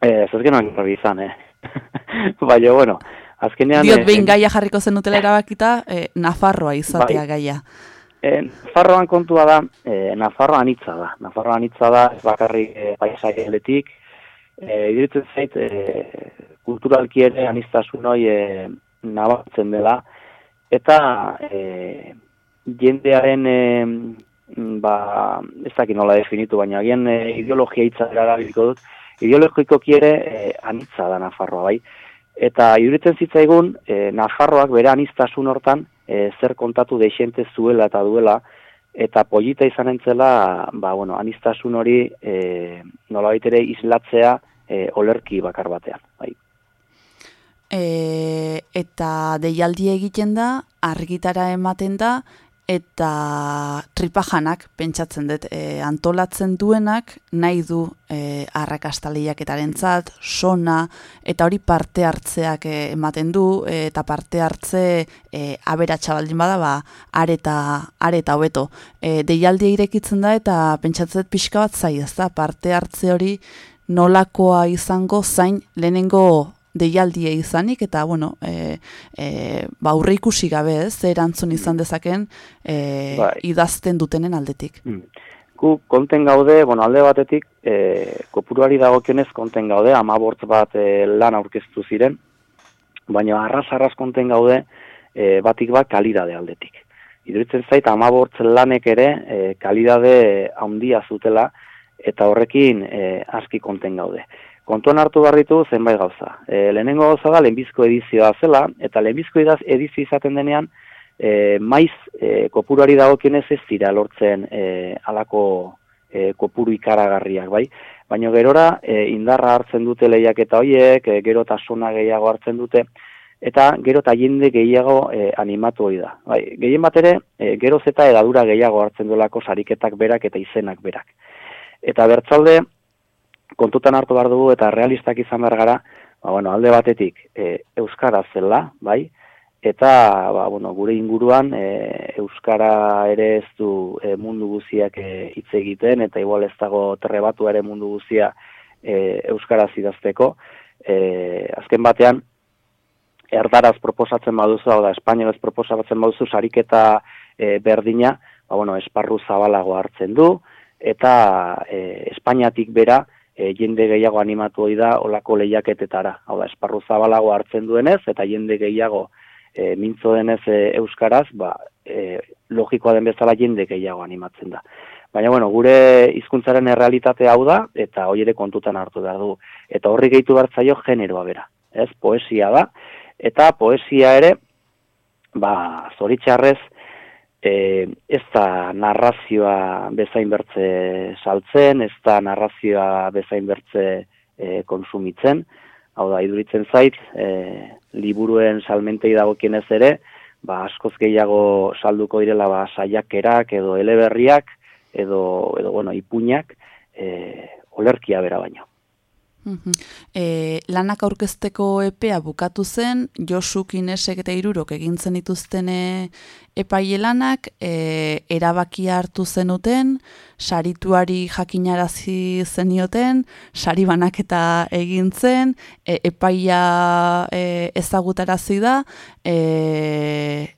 Eh, ez genuen garbi izan, eh. (laughs) Baina, bueno, azkenean... Diot eh, behin gaia jarriko zenutela erabakita, eh, Nafarroa izatea Bai. gaia. Eh, Nafarroan kontua da, eh, Nafarroa anitza da. Nafarroa anitza da, ez bakarrik eh, paisaialetik. Eh, iduritzen zait, eh, kulturalki ere aniztasun hori eh, nabatzen dela. Eta eh, jendearen, eh, ba, ez dakit nola definitu, baina agian eh, ideologia hitza erabiliko dut, ideologikoki ere eh, anitza da Nafarroa, bai. Eta iruditzen zitzaigun, eh, Nafarroak bere aniztasun hortan, eh, zer kontatu deixente zuela eta duela, eta polita izan entzela, ba, bueno, aniztasun hori eh, nolabait ere islatzea eh, olerki bakar batean, bai. E, eta deialdi egiten da, argitara ematen da, eta tripajanak, pentsatzen dut, e, antolatzen duenak, nahi du e, arrakastaliaketaren zat, sona, eta hori parte hartzeak e, ematen du, e, eta parte hartze e, aberatsa baldin bada, ba, areta, areta hobeto. E, deialdia irekitzen da, eta pentsatzen pixka bat zai, ez da, parte hartze hori nolakoa izango zain lehenengo deialdie izanik eta bueno, e, e, ba aurre ikusi gabe, ez, erantzun izan dezaken e, Bai. idazten dutenen aldetik. Mm. Gu konten gaude, bueno, alde batetik, e, kopuruari dagokionez konten gaude, amabortz bat e, lan aurkeztu ziren, baina arras-arras konten gaude, e, batik bat kalidade aldetik. Iduritzen zait, amabortz lanek ere e, kalidade handia zutela, eta horrekin e, aski konten gaude. Kontuan hartu barritu zenbait gauza. E, lehenengo gauza da, lehenbizko edizioa zela, eta lehenbizko edaz edizio izaten denean, e, maiz e, kopuruari dagokionez ez dira lortzen e, alako e, kopuru ikaragarriak, bai? Baina gerora e, indarra hartzen dute lehiak eta hoiek, e, gero eta sona gehiago hartzen dute, eta gero eta jende gehiago e, animatu hori da. Bai, gehien bat ere, e, geroz eta edadura gehiago hartzen duelako sariketak berak eta izenak berak. Eta bertzalde, kontutan hartu behar dugu eta realistak izan behar gara, ba, bueno, alde batetik e, Euskara zela, bai, eta ba, bueno, gure inguruan e, Euskara ere ez du e, mundu guziak e, hitz egiten, eta igual ez dago trebatu ere mundu guzia e, Euskara zidazteko. E, azken batean, erdaraz proposatzen baduzu, hau da, espainolez proposatzen baduzu, sariketa e, berdina, ba, bueno, esparru zabalago hartzen du, eta e, Espainiatik bera, e, jende gehiago animatu hori da olako lehiaketetara. Hau da, esparru zabalago hartzen duenez, eta jende gehiago e, mintzo denez e, euskaraz, ba, e, logikoa den bezala jende gehiago animatzen da. Baina, bueno, gure hizkuntzaren errealitate hau da, eta hori ere kontutan hartu behar du. Eta horri gehitu zaio generoa bera. Ez, poesia da, eta poesia ere, ba, zoritxarrez, e, ez da narrazioa bezain bertze saltzen, ez da narrazioa bezain bertze e, konsumitzen, hau da, iduritzen zait, e, liburuen salmentei dagokienez ere, ba, askoz gehiago salduko direla ba, saiakerak edo eleberriak, edo, edo bueno, ipuñak, e, olerkia bera baino. E, lanak aurkezteko epea bukatu zen, Josu Kinesek eta Irurok egintzen dituzten epaile lanak, e, erabakia hartu zenuten, sarituari jakinarazi zenioten, sari banak eta egintzen, e, epaia e, ezagutarazi da, e,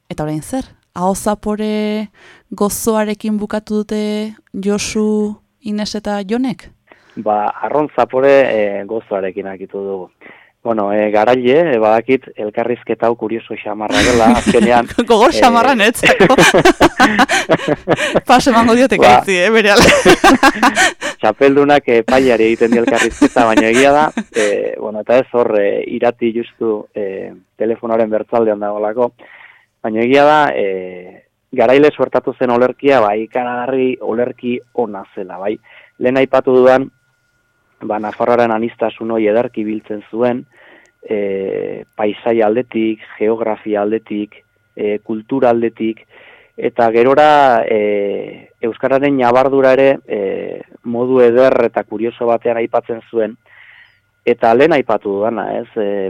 eta orain zer? Aho zapore gozoarekin bukatu dute Josu, Ines eta Jonek? Ba, arron zapore e, gozoarekin akitu dugu. Bueno, e, garaile, e, badakit, elkarrizketa hau kurioso xamarra dela, (laughs) azkenean... Gogor xamarra e, netzako. (laughs) Pas emango diote ba, kaitzi, eh, bere (laughs) Txapeldunak e, paiari egiten di elkarrizketa, baina egia da, e, bueno, eta ez hor, e, irati justu e, telefonoaren bertzaldean dagoelako, baina egia da, e, garaile suertatu zen olerkia, bai, ikaragarri olerki ona zela, bai. Lehen aipatu dudan, ba, Nafarroaren anistasun hori edarki biltzen zuen, e, paisai aldetik, geografia aldetik, e, kultura aldetik, eta gerora e, Euskararen nabardura ere e, modu eder eta kurioso batean aipatzen zuen, eta lehen aipatu duena, ez, e,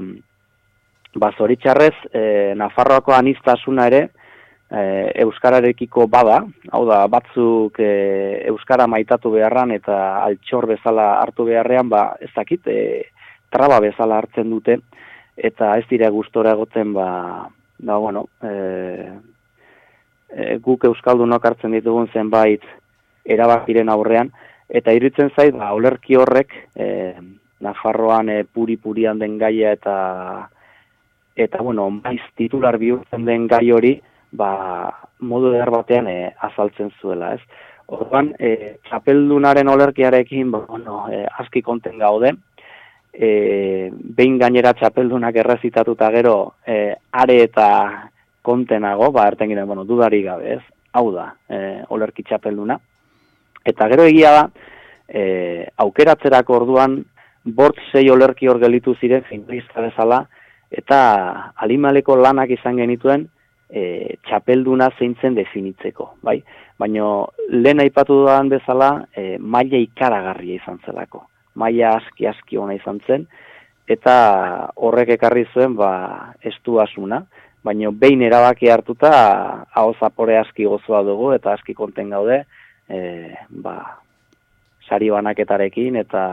ba, zoritxarrez, e, Nafarroako anistasuna ere, e, euskararekiko bada, hau da batzuk e, euskara maitatu beharran eta altxor bezala hartu beharrean, ba ez dakit, e, traba bezala hartzen dute. Eta ez dira gustora egoten ba da bueno, e, e, guk euskaldunok hartzen ditugun zenbait erabakiren aurrean. Eta iruditzen zait ba olerki horrek e, Nafarroan e, puri purian den gaia eta eta bueno, maiz titular bihurtzen den gai hori, ba, modu edar batean e, azaltzen zuela, ez? Orduan, e, txapeldunaren olerkiarekin, ba, bueno, e, aski konten gaude, e, behin gainera txapeldunak errezitatuta gero, e, are eta kontenago, ba, erten gire, bueno, dudari gabe, ez? Hau da, e, olerki txapelduna. Eta gero egia da, e, aukeratzerako orduan, bort zei olerki hor gelitu ziren, finalista bezala, eta alimaleko lanak izan genituen, e, txapelduna zeintzen definitzeko, bai? Baina lehen aipatu dudan bezala, e, maila ikaragarria izan zelako. Maila aski aski ona izan zen, eta horrek ekarri zuen ba, estu asuna, baina behin erabaki hartuta hau zapore aski gozoa dugu eta aski konten gaude, e, ba, sari banaketarekin eta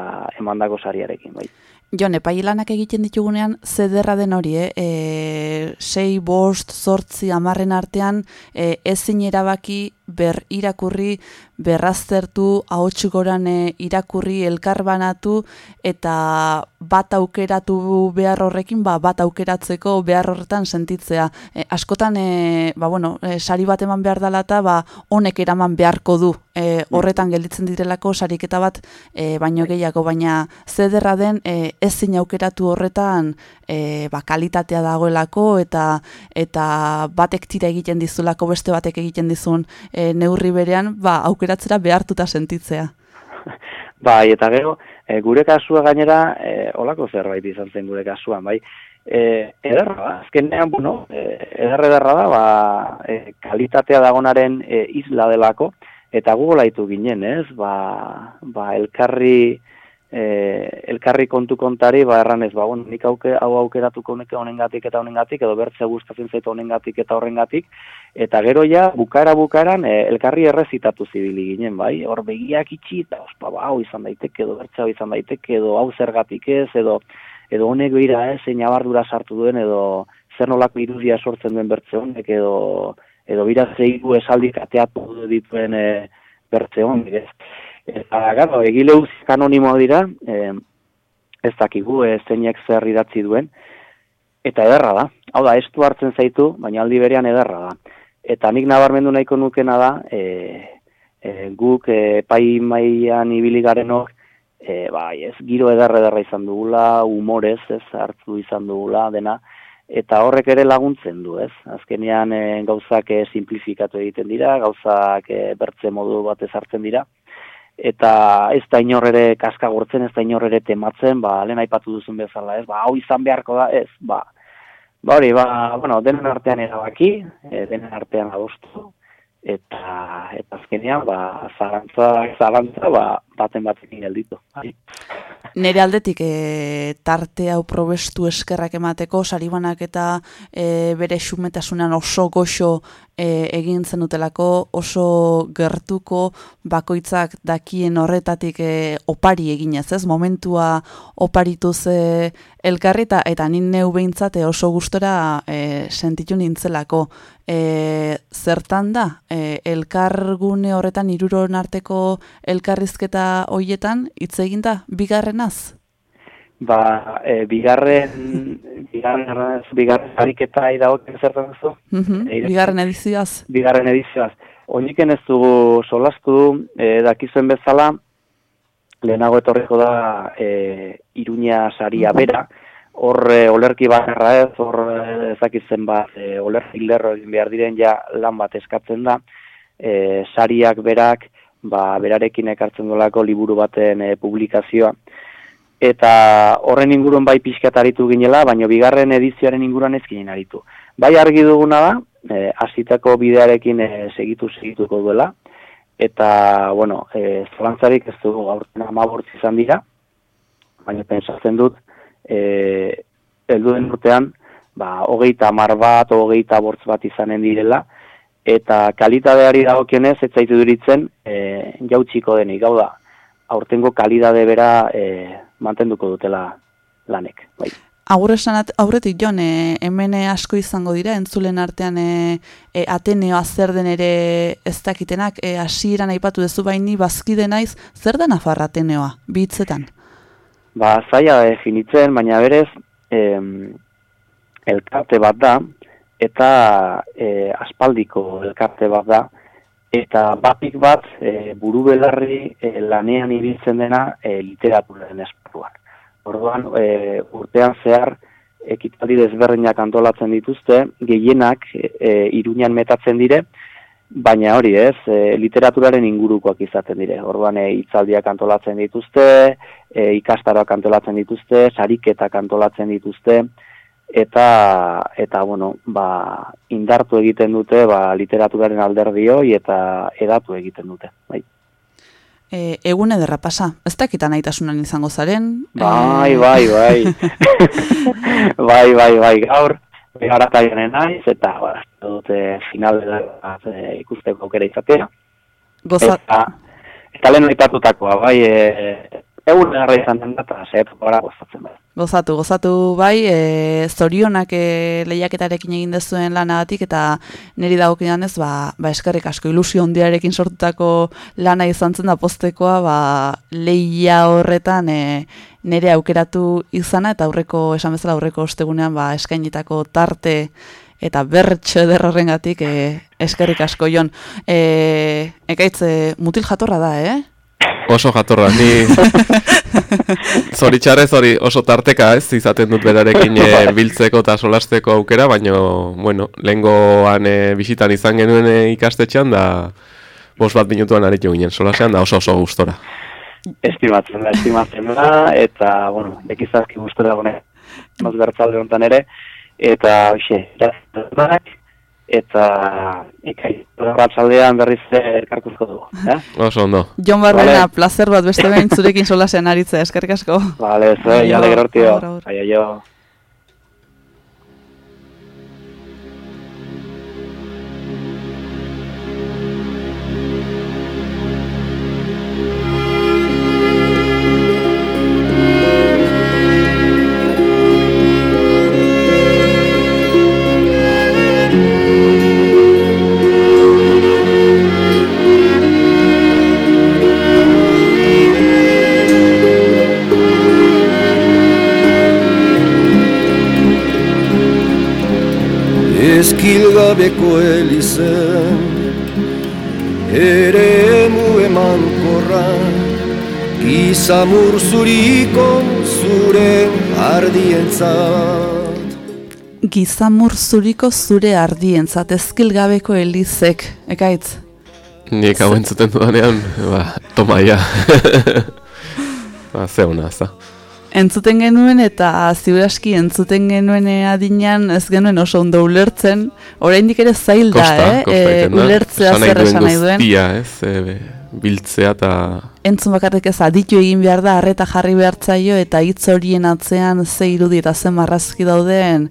emandako sariarekin, bai. Jon, epailanak egiten ditugunean, zederra den hori, eh? E, sei, bost, zortzi, amarren artean, e, ezin erabaki ber irakurri, berraztertu, ahotsuk goran irakurri, elkarbanatu, eta bat aukeratu behar horrekin, ba, bat aukeratzeko behar horretan sentitzea. E, askotan, e, ba, bueno, e, sari bat eman behar dela eta ba, honek eraman beharko du. E, horretan gelditzen direlako sariketa bat, e, baino gehiago, baina zederra den e, ezin aukeratu horretan e, ba, kalitatea dagoelako, eta eta batek tira egiten dizulako, beste batek egiten dizun e, neurri berean, ba, aukeratzera behartuta sentitzea. (laughs) Bai, eta gero, e, gure kasua gainera, e, olako zerbait izan zen gure kasuan, bai. E, ederra, ba, azkenean, bueno, e, ederra ederra da, ba, e, kalitatea dagonaren e, isla delako, eta gu golaitu ginen, ez? Ba, ba elkarri e, elkarri kontu kontari, ba, erranez, ba, bon, nik auke, hau aukeratuko neke honengatik eta honengatik, edo bertze gustatzen zaitu honengatik eta horrengatik, eta gero ja, bukaera bukaeran, e, elkarri errezitatu zibili ginen, bai, hor begiak itxi, eta ospa, ba, hau izan daiteke, edo bertze hau izan daiteke, edo hau zergatik ez, edo edo honek behira, ez, zein abardura sartu duen, edo zer nolako irudia sortzen duen bertze honek, edo, edo bira zeigu esaldik ateatu dituen e, bertze honek, ez. Eta, gero, egile uzik anonimoa dira, e, ez dakigu, ez zeinek zer idatzi duen, eta ederra da. Hau da, estu hartzen zaitu, baina aldi berean ederra da. Eta nik nabarmendu nahiko nukena da, e, e, guk e, pai maian ibili garenok, e, bai, ez, giro ederra ederra izan dugula, humorez, ez, hartu izan dugula, dena, eta horrek ere laguntzen du, ez? Azkenean e, gauzak e, simplifikatu egiten dira, gauzak e, bertze modu batez hartzen dira, eta ez da inor ere kaska gortzen, ez da inor ere tematzen, ba, lehen aipatu duzun bezala, ez? Ba, hau izan beharko da, ez? Ba, ba hori, ba, bueno, denen artean erabaki, e, denen artean adostu, eta eta azkenean ba zarantza zarantza ba baten batekin gelditu bai Nere aldetik e, tarte hau probestu eskerrak emateko saribanak eta e, bere xumetasunan oso goxo e, egin zenutelako oso gertuko bakoitzak dakien horretatik e, opari eginez, ez? Momentua oparitu ze elkarri eta, eta nin neu behintzate oso gustora e, sentitu nintzelako. E, zertan da, e, elkargune horretan iruron arteko elkarrizketa hoietan hitz eginda bigarrenaz? Ba, e, bigarren, bigarren, bigarren ariketa idagok zertan zu? Mm bigarren edizioaz? Bigarren edizioaz. Oiniken ez dugu solastu, e, dakizuen bezala, lehenago etorriko da e, Iruña saria bera, hor e, olerki bakarra ez, hor e, ezakitzen bat, e, olerki lerro egin behar diren ja lan bat eskatzen da, e, sariak berak, ba, berarekin ekartzen dolako liburu baten e, publikazioa. Eta horren inguruan bai pixkat aritu ginela, baina bigarren edizioaren inguruan ez ginen aritu. Bai argi duguna da, e, hasitako bidearekin e, segitu segituko duela, eta, bueno, e, zalantzarik ez dugu gaurten amabortz izan dira, baina pensatzen dut, e, elduen urtean, ba, hogeita mar bat, hogeita bortz bat izanen direla, eta kalitateari dagokionez ez zaitu duritzen e, jautsiko denik, gau da, aurtengo kalidade bera e, mantenduko dutela lanek. Bai. aurretik jon, e, hemen asko izango dira, entzulen artean e, e, Ateneo zer den ere ez dakitenak, e, asieran aipatu dezu baini, bazkide naiz, zer den afar Ateneoa, bitzetan? Ba, zaila definitzen, baina berez, em, elkarte bat da, eta e, aspaldiko elkarte bat da, eta batik bat e, buru belarri e, lanean ibiltzen dena e, literaturaren esparruan. Orduan, e, urtean zehar, ekitaldi desberdinak antolatzen dituzte, gehienak e, iruñan metatzen dire, baina hori ez, e, literaturaren ingurukoak izaten dire. Orduan, e, itzaldiak antolatzen dituzte, e, ikastaroak antolatzen dituzte, sariketak antolatzen dituzte, eta eta bueno, ba, indartu egiten dute ba, literaturaren alderdioi eta edatu egiten dute. Bai. E, egun ederra pasa, ez dakitan aitasunan izango zaren? Bai, e... bai, bai. bai, (laughs) bai, bai, gaur, gara taionen naiz, eta ba, dute final e, ikusteko aukera izatea. Gozat... Eta, eta lehen aipatutakoa, bai, e, egun erra izan den data, zehatu gara gozatzen bai. Gozatu, gozatu bai, e, zorionak e, lehiaketarekin egin dezuen lanagatik eta niri dagokidan ez, ba, ba eskarrik asko ilusio ondiarekin sortutako lana izan zen da postekoa, ba, lehia horretan e, nire aukeratu izana eta aurreko, esan bezala aurreko ostegunean, ba, eskainitako tarte eta bertxe derrorren gatik e, eskerrik asko jon. E, ekaitz, mutil jatorra da, eh? Oso jatorra, ni (laughs) zoritxarrez hori oso tarteka ez izaten dut berarekin e, biltzeko eta solasteko aukera, baina, bueno, lehengoan e, bisitan izan genuen e, ikastetxean da bos bat minutuan aritu ginen, solasean da oso oso gustora. Estimatzen da, estimatzen da, eta, bueno, ekizazki gustora gune, noz (laughs) bertzalde honetan ere, eta, hoxe, eta ekai ratzaldean berriz elkarkuzko dugu. Eh? Oso ondo. Jon Barrena, Vale. placer bat beste behin zurekin solasean aritzea, eskerrik asko. Vale, Aio, jale gero, tío. agur, agur. Aio, Gizamur zuriko zure ardientzat Gizamur zuriko zure ardientzat ezkilgabeko elizek, ekaitz. Nik hau entzuten dudanean, ba, tomaia. (laughs) ba, ze hona, ez da. Entzuten genuen eta ziuraski entzuten genuen adinean ez genuen oso ondo ulertzen, oraindik ere zail da, Kosta, eh? kosta Eh, egiten da. ulertzea zer duen esan nahi duen. Guztia, ez, e, biltzea eta... Entzun bakarrik ez aditu egin behar da, arreta jarri behar zaio eta hitz horien atzean ze irudi eta ze marrazki dauden,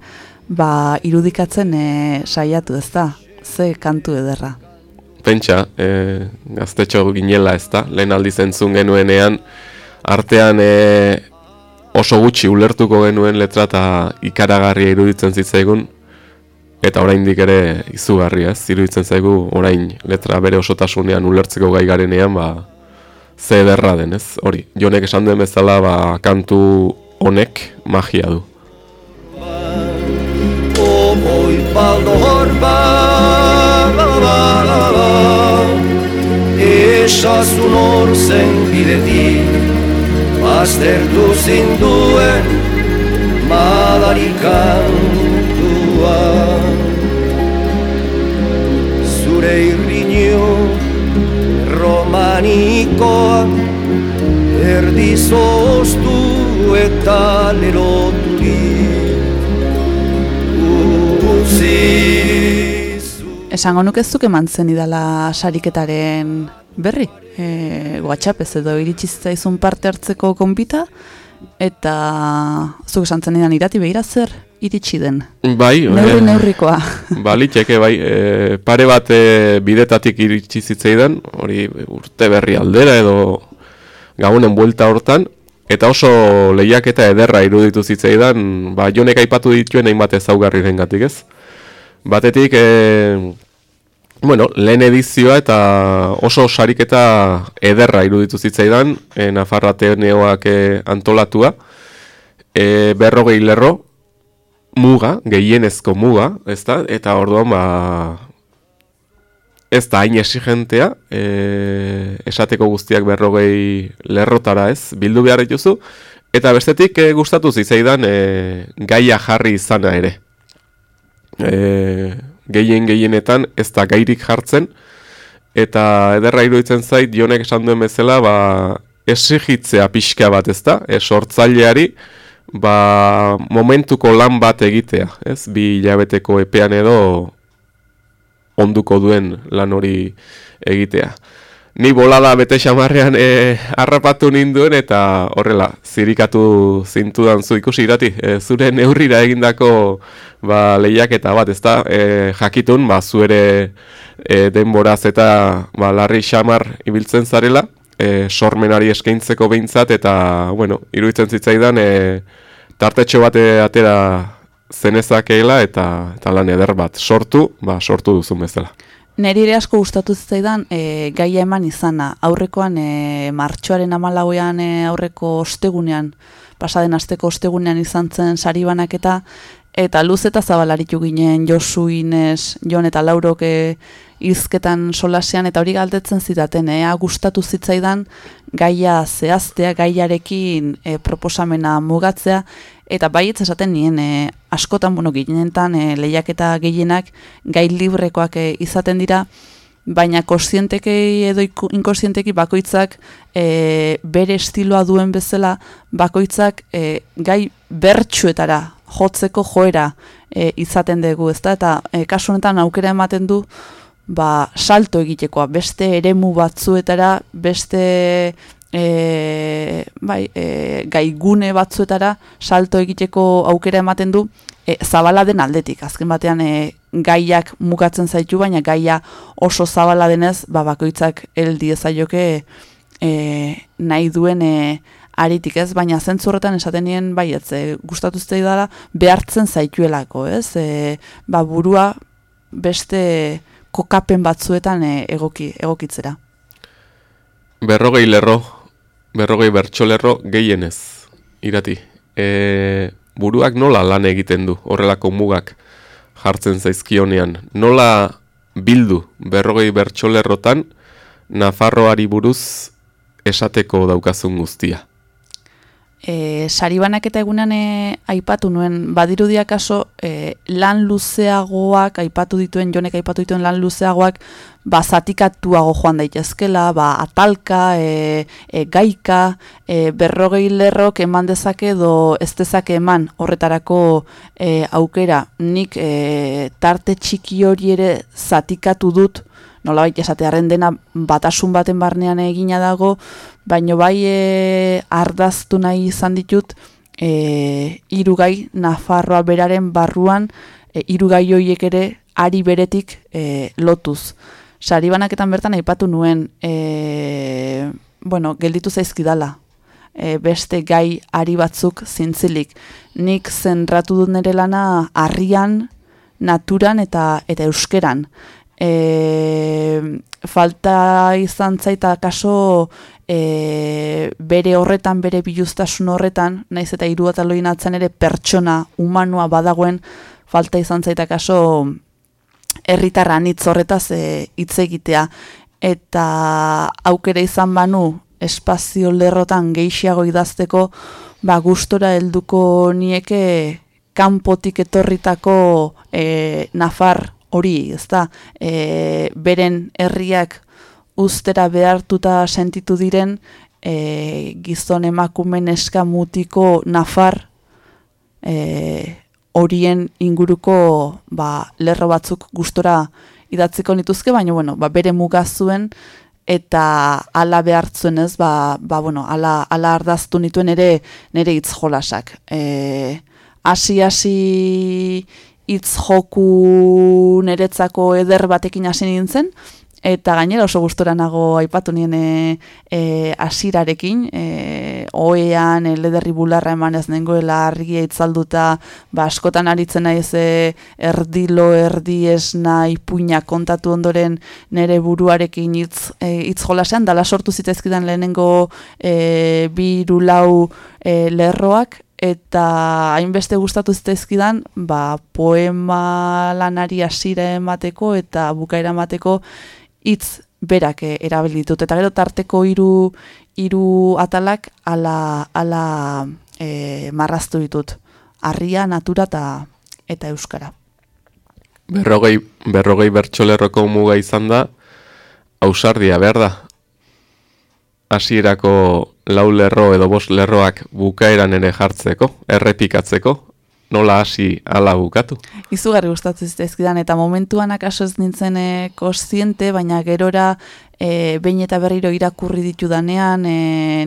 ba, irudikatzen eh, saiatu ez da, ze kantu ederra. Pentsa, e, gaztetxo ginela ez da, lehen aldiz entzun genuenean, artean e, oso gutxi ulertuko genuen letra eta ikaragarria iruditzen zitzaigun, eta oraindik ere izugarria ez, iruditzen zaigu orain letra bere osotasunean ulertzeko gai garenean, ba, ze ederra den ez, hori, jonek esan duen bezala, ba, kantu honek magia du. Omoi baldo hor ba, ba, ba, ba, ba, Esasun hor zen bidetik Baztertu zinduen madarikantua Zure irriño romanikoa Erdi zoztu eta leroturik Utzi zu Esango nuke zuk eman idala sariketaren berri, e, WhatsAppez edo iritsi zitzaizun parte hartzeko konbita, eta zuk esan zen idan irati behira zer iritsi den. Bai, Neurri eh, neurrikoa. (laughs) Baliteke bai, e, pare bat e, bidetatik iritsi zitzaidan, hori urte berri aldera edo gabonen buelta hortan, eta oso lehiaketa ederra iruditu zitzaidan, ba, jonek aipatu dituen hainbat ezaugarriren gatik ez. Batetik, e, bueno, lehen edizioa eta oso sariketa ederra iruditu zitzaidan, e, Nafarra Ateneoak e, antolatua, e, berrogei lerro, muga, gehienezko muga, ezta? Eta orduan ba ez da hain exigentea, e, esateko guztiak berrogei lerrotara ez, bildu behar dituzu, eta bestetik e, gustatu zitzaidan e, gaia jarri izana ere. E, gehien gehienetan ez da gairik jartzen, eta ederra iruditzen zait, jonek esan duen bezala, ba, exigitzea pixka bat ez da, e, sortzaileari, ba, momentuko lan bat egitea, ez? Bi hilabeteko epean edo onduko duen lan hori egitea. Ni bolada bete xamarrean e, harrapatu ninduen eta horrela, zirikatu zintudan zu ikusi irati, e, zure neurrira egindako ba, lehiaketa bat, ezta? E, jakitun, ba, zuere e, denboraz eta ba, larri xamar ibiltzen zarela, e, sormenari eskaintzeko behintzat, eta, bueno, iruditzen zitzaidan, e, tartetxo bate atera zenezakeela eta, eta lan eder bat sortu, ba, sortu duzun bezala. Neri ere asko gustatu zitzaidan e, gaia eman izana. Aurrekoan e, martxoaren amalauean e, aurreko ostegunean, pasaden asteko ostegunean izan zen sari banaketa, eta luz eta zabalaritu ginen Josu, Ines, Jon eta Laurok e, izketan solasean, eta hori galdetzen zitaten, ea gustatu zitzaidan gaia zehaztea, gaiarekin e, proposamena mugatzea, eta baietz esaten nien, e, askotan, bueno, ginenetan e, lehiaketa gehienak gai librekoak e, izaten dira, baina kontzienteki edo inkontzienteki bakoitzak e, bere estiloa duen bezala bakoitzak e, gai bertsuetara jotzeko joera e, izaten dugu, ezta? Eta e, kasu honetan aukera ematen du ba, salto egitekoa, beste eremu batzuetara, beste e, bai, e, gaigune batzuetara salto egiteko aukera ematen du e, zabala den aldetik. Azken batean e, gaiak mugatzen zaitu, baina gaia oso zabala denez, ba, bakoitzak eldi ezaioke e, nahi duen e, aritik ez, baina zentzurretan esaten nien bai, ez, e, gustatu zei dara, behartzen zaituelako, ez, e, ba, burua beste kokapen batzuetan e, egoki, egokitzera. Berrogei lerro, berrogei bertsolerro gehienez, irati. E, buruak nola lan egiten du, horrelako mugak jartzen zaizkionean. Nola bildu berrogei bertsolerrotan, Nafarroari buruz esateko daukazun guztia. E, saribanak eta egunan e, aipatu nuen, badirudiak aso e, lan luzeagoak, aipatu dituen, jonek aipatu dituen lan luzeagoak, ba, zatikatuago joan daitezkela, ba, atalka, e, e, gaika, e, berrogei lerrok eman dezake edo ez dezake eman horretarako e, aukera. Nik e, tarte txiki hori ere zatikatu dut, nolabait esatearen dena batasun baten barnean egina dago, baino bai e, ardaztu nahi izan ditut, e, irugai Nafarroa beraren barruan, e, irugai hoiek ere ari beretik e, lotuz saribanaketan bertan aipatu nuen, e, bueno, gelditu zaizkidala, e, beste gai ari batzuk zintzilik. Nik zenratu dut nire lana harrian, naturan eta eta euskeran. E, falta izan zaita kaso e, bere horretan, bere biluztasun horretan, naiz eta hiru ataloin atzen ere pertsona, humanua badagoen, falta izan zaita kaso herritarran hitz horretaz e, hitz egitea. Eta aukera izan banu espazio lerrotan gehiago idazteko ba gustora helduko nieke kanpotik etorritako e, nafar hori, ezta? E, beren herriak ustera behartuta sentitu diren e, gizon emakumen eskamutiko nafar e, horien inguruko ba, lerro batzuk gustora idatziko nituzke, baina bueno, ba, bere mugazuen eta ala behartzuen ez, ba, ba, bueno, ala, ala ardaztu nituen ere nire hitz jolasak. E, asi, asi hitz joku niretzako eder batekin hasi nintzen, eta gainera oso gustora nago aipatu nien e, e, asirarekin, e, oean, e, lederri bularra eman ez nengoela argia itzalduta, ba, askotan aritzen naiz e, erdilo, erdi esna, ipuina kontatu ondoren nere buruarekin hitz, e, hitz jolasean, dala sortu zitezkidan lehenengo e, biru lau e, lerroak, eta hainbeste gustatu zitezkidan, ba, poema lanari asira emateko eta bukaera emateko hitz berak eh, erabili ditut eta gero tarteko hiru hiru atalak ala ala e, marraztu ditut. Harria, natura eta eta euskara. Berrogei, berrogei bertsolerroko muga izan da, ausardia behar da. Hasierako lau lerro edo bost lerroak bukaeran ere jartzeko, errepikatzeko, nola hasi ala bukatu. Izugarri gustatzen zitzaizkidan eta momentuan akaso ez nintzen e, kontziente, baina gerora e, behin eta berriro irakurri ditudanean e,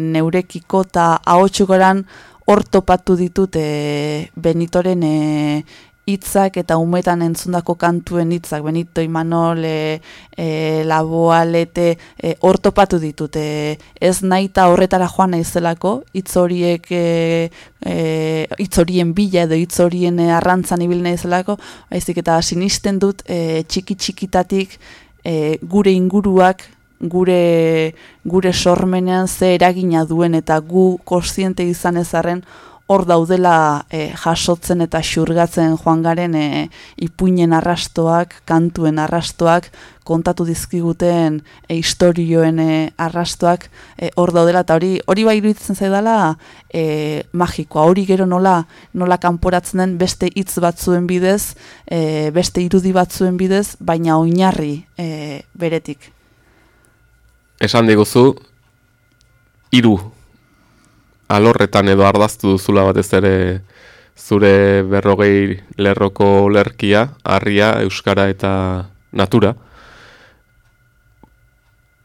neurekiko eta ahotsukoran hor topatu ditut e, Benitoren e, hitzak eta umetan entzundako kantuen hitzak Benito Imanol e, e, Laboalete e, ortopatu ditut e, ez naita horretara joan naizelako hitz horiek e, e, hitz horien bila edo hitz horien arrantzan ibil naizelako baizik eta sinisten dut e, txiki txikitatik e, gure inguruak gure gure sormenean ze eragina duen eta gu kontziente izan ezarren hor daudela e, jasotzen eta xurgatzen joan garen e, ipuinen arrastoak, kantuen arrastoak, kontatu dizkiguten e, historioen e, arrastoak hor daudela eta hori hori bai iruditzen zaidala e, magikoa. Hori gero nola nola kanporatzen den beste hitz batzuen bidez, e, beste irudi batzuen bidez, baina oinarri e, beretik. Esan diguzu hiru alorretan edo ardaztu duzula batez ere zure berrogei lerroko lerkia, harria, euskara eta natura.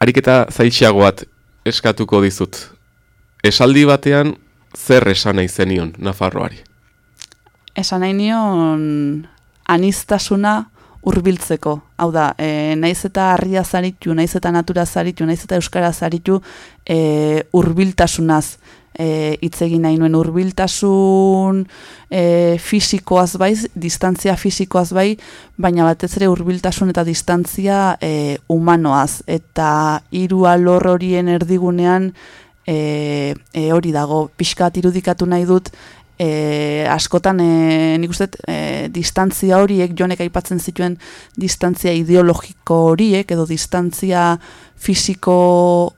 Ariketa zaitxeago bat eskatuko dizut. Esaldi batean zer esan nahi zenion Nafarroari? Esan nahi nion anistasuna hurbiltzeko. Hau da, e, naiz eta harria zaritu, naiz eta natura zaritu, naiz eta euskara zaritu, e, hurbiltasunaz e, hitz egin nahi nuen hurbiltasun e, fisikoaz bai, distantzia fisikoaz bai, baina batez ere hurbiltasun eta distantzia e, humanoaz. Eta hiru alor horien erdigunean e, e, hori dago. Pixkat irudikatu nahi dut e, askotan e, nik uste e, distantzia horiek jonek aipatzen zituen distantzia ideologiko horiek edo distantzia fisiko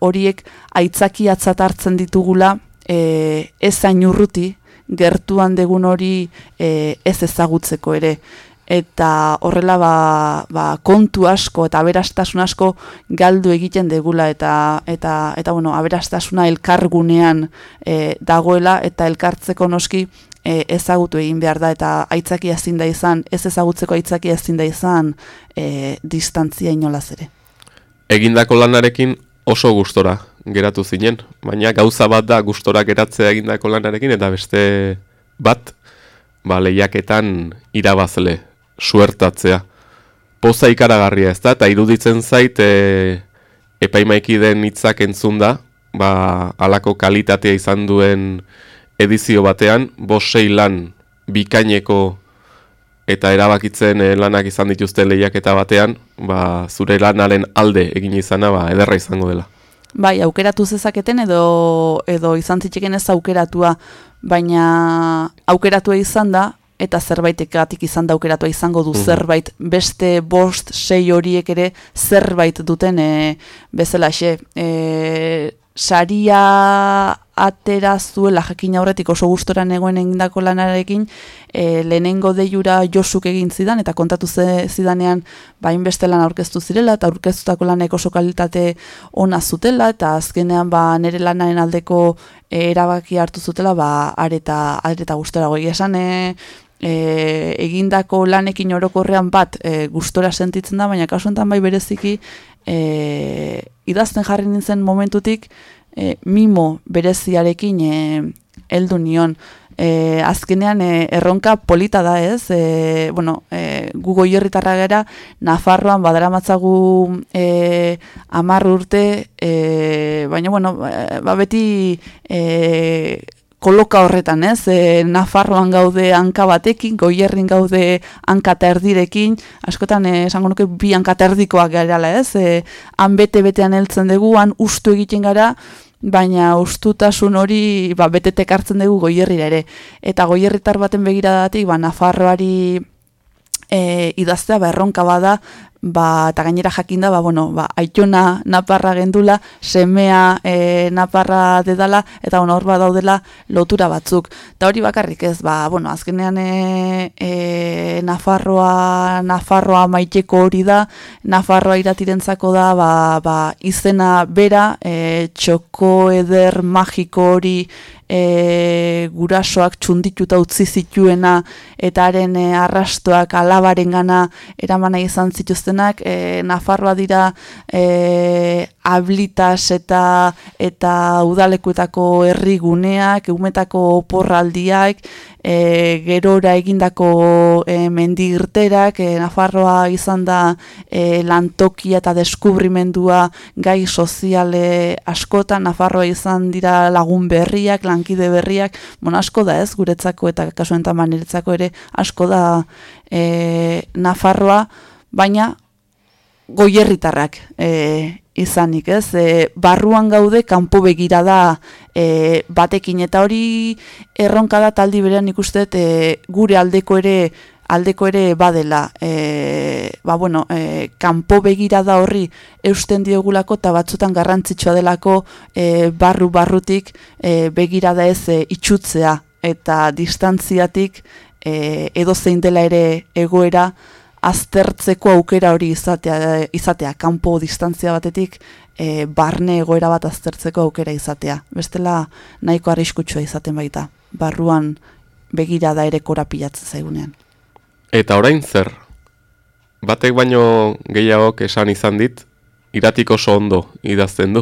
horiek aitzakiatzat hartzen ditugula e, ez urruti, gertuan degun hori e, ez ezagutzeko ere. Eta horrela ba, ba, kontu asko eta aberastasun asko galdu egiten degula eta eta eta bueno, aberastasuna elkargunean e, dagoela eta elkartzeko noski e, ezagutu egin behar da eta aitzaki ezin da izan, ez ezagutzeko aitzaki ezin da izan e, distantzia inolaz ere. Egindako lanarekin oso gustora geratu zinen, baina gauza bat da gustora geratzea egindako lanarekin eta beste bat ba, lehiaketan irabazle, suertatzea. Poza ikaragarria ez da, eta iruditzen zait e, epaimaiki den hitzak entzun da, ba, alako kalitatea izan duen edizio batean, bosei lan bikaineko eta erabakitzen eh, lanak izan dituzte lehiaketa batean, ba, zure lanaren alde egin izana ba, ederra izango dela. Bai, aukeratu zezaketen edo edo izan zitzeken ez aukeratua, baina aukeratua izan da, eta zerbaitekatik izan da aukeratua izango du mhm. zerbait, beste bost, sei horiek ere zerbait duten e, bezalaxe. E, saria atera zuela jakin aurretik oso gustora negoen egindako lanarekin e, lehenengo deiura josuk egin zidan eta kontatu ze zidanean bain beste lan aurkeztu zirela eta aurkeztutako lanek oso kalitate ona zutela eta azkenean ba nere lanaren aldeko e, erabaki hartu zutela ba areta areta gustora. Goi esan e, egindako lanekin orokorrean bat e, gustora sentitzen da baina kasu bai bereziki e, idazten jarri nintzen momentutik e, mimo bereziarekin e, heldu nion. E, azkenean e, erronka polita da ez, e, bueno, e, gugo hierritarra gara, Nafarroan badara matzagu e, amarr urte, e, baina bueno, ba, beti e, koloka horretan, ez? E, Nafarroan gaude hanka batekin, goierrin gaude hanka erdirekin, askotan eh, esango nuke bi hanka erdikoak garela, ez? E, han bete-betean heltzen dugu, han ustu egiten gara, baina ustutasun hori ba, betetek hartzen dugu goierrira ere. Eta goierritar baten begiradatik, ba, Nafarroari e, idaztea ba, erronka bada, ba, eta gainera jakinda, ba, bueno, ba, aitona naparra gendula, semea e, naparra dedala, eta hor daudela lotura batzuk. Eta hori bakarrik ez, ba, bueno, azkenean e, e, Nafarroa, Nafarroa maiteko hori da, Nafarroa iratirentzako da, ba, ba, izena bera, e, txoko eder magiko hori e, gurasoak txundituta utzi zituena eta haren e, arrastoak alabaren gana eramana izan zituztenak, e, Nafarroa dira e, ablitas eta eta udalekuetako herriguneak, umetako porraldiak, e, gerora egindako e, mendigirterak, e, Nafarroa izan da e, lantokia eta deskubrimendua gai soziale askotan, Nafarroa izan dira lagun berriak, lankide berriak, bon asko da ez, guretzako eta kasuen niretzako ere asko da e, Nafarroa, baina goierritarrak e, izanik, ez? E, barruan gaude kanpo begira da e, batekin. Eta hori erronka da taldi berean ikustet e, gure aldeko ere aldeko ere badela. E, ba bueno, e, kanpo begira da horri eusten diogulako eta batzutan garrantzitsua delako e, barru barrutik e, begira da ez e, itxutzea. Eta distantziatik e, edo zein dela ere egoera aztertzeko aukera hori izatea, izatea kanpo distantzia batetik e, barne egoera bat aztertzeko aukera izatea. Bestela nahiko arriskutsua izaten baita. Barruan begirada ere korapilatzen zaigunean. Eta orain zer? Batek baino gehiagok esan izan dit, iratik oso ondo idazten du.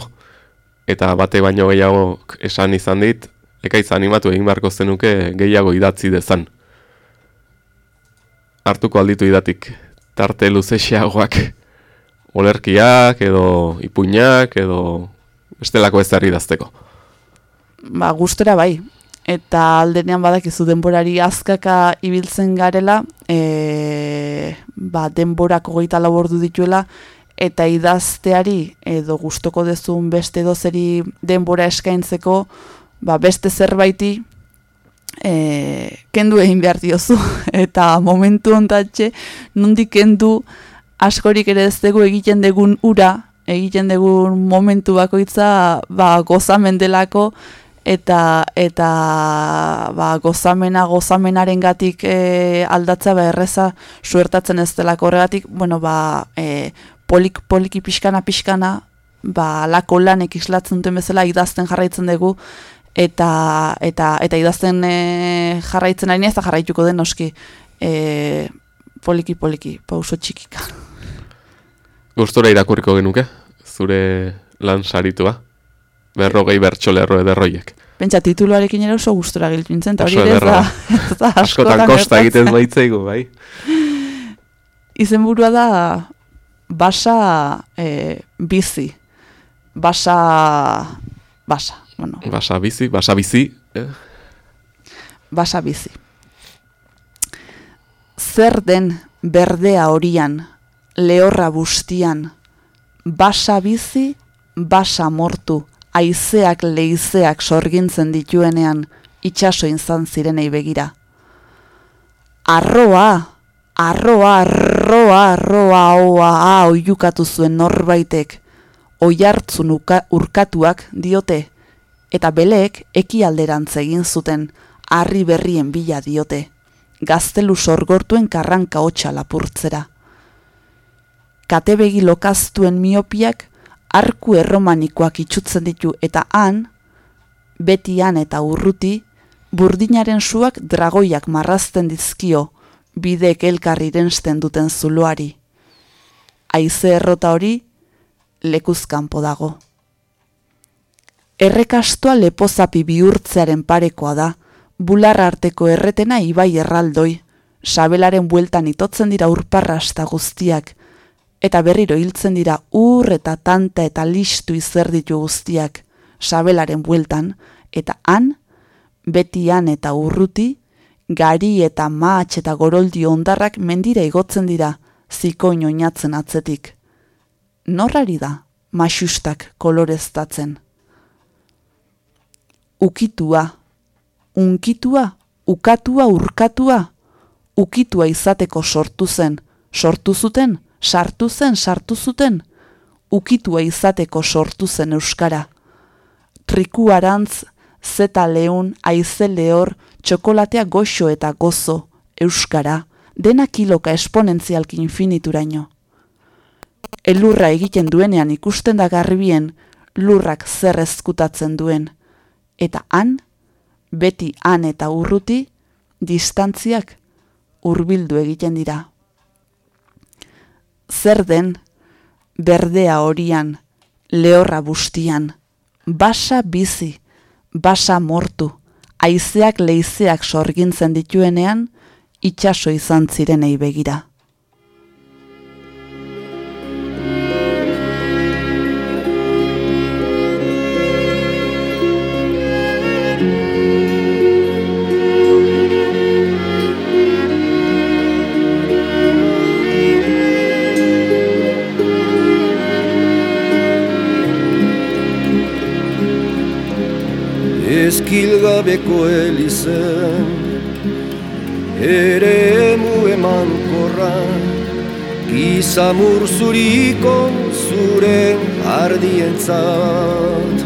Eta bate baino gehiagok esan izan dit, ekaitz animatu egin beharko zenuke gehiago idatzi dezan. Hartuko alditu idatik tarte luzexeagoak olerkiak edo ipuinak edo bestelako ez idazteko. Ba, gustora bai. Eta aldenean badakizu denborari azkaka ibiltzen garela, e, ba, denborako goita labordu dituela, eta idazteari edo gustoko dezun beste dozeri denbora eskaintzeko, ba, beste zerbaiti e, kendu egin behar diozu. (laughs) Eta momentu ontatxe, nondik kendu askorik ere ez dugu egiten degun ura, egiten dugun momentu bakoitza ba, gozamen delako, eta eta ba, gozamena gozamenaren gatik e, aldatzea ba, erreza suertatzen ez delako horregatik, bueno, ba, e, polik, poliki pixkana pixkana, ba, lako lanek islatzen duten bezala idazten jarraitzen dugu, eta eta eta idazten e, jarraitzen ari ez da jarraituko den noski. E, poliki poliki pauso txikika. Gustora irakurriko genuke zure lan saritua. Berrogei bertsolerro ederroiek Pentsa tituluarekin ere oso gustora giltzen eta hori ez da, (laughs) ez da askotan kosta egiten baitzaigu bai. Izenburua da basa e, bizi. Basa basa bueno. Basa bizi, basa bizi. Eh? Basa bizi. Zer den berdea horian, lehorra bustian, basa bizi, basa mortu, aizeak leizeak sorgintzen dituenean, itxaso inzan zirenei begira. Arroa, arroa, arroa, arroa, oa, a, oiukatu zuen norbaitek, oiartzun urkatuak diote, eta beleek ekialderantz egin zuten harri berrien bila diote, gaztelu sorgortuen karranka hotxa lapurtzera. Katebegi lokaztuen miopiak arku erromanikoak itxutzen ditu eta han, betian eta urruti, burdinaren suak dragoiak marrazten dizkio, bidek elkarri irensten duten zuloari. Aize errota hori, lekuzkanpo dago. Errekastoa lepozapi bihurtzearen parekoa da, bular arteko erretena ibai erraldoi, sabelaren bueltan itotzen dira urparrasta guztiak, eta berriro hiltzen dira ur eta tanta eta listu izerditu guztiak, sabelaren bueltan, eta han, betian eta urruti, gari eta maatx eta goroldi ondarrak mendira igotzen dira, zikoin oinatzen atzetik. Norrari da, masustak koloreztatzen ukitua, unkitua, ukatua, urkatua, ukitua izateko sortu zen, sortu zuten, sartu zen, sartu zuten, ukitua izateko sortu zen euskara. Triku arantz, zeta leun, aize lehor, txokolatea goxo eta gozo, euskara, dena kiloka esponentzialki infinituraino. Elurra egiten duenean ikusten da garbien, lurrak zer ezkutatzen duen, eta han, beti han eta urruti, distantziak hurbildu egiten dira. Zer den, berdea horian, lehorra bustian, basa bizi, basa mortu, aizeak leizeak sorgintzen dituenean, itxaso izan zirenei begira. Ezkilgabeko elizen Ere emu eman korra Gizamur zuriko zure ardientzat.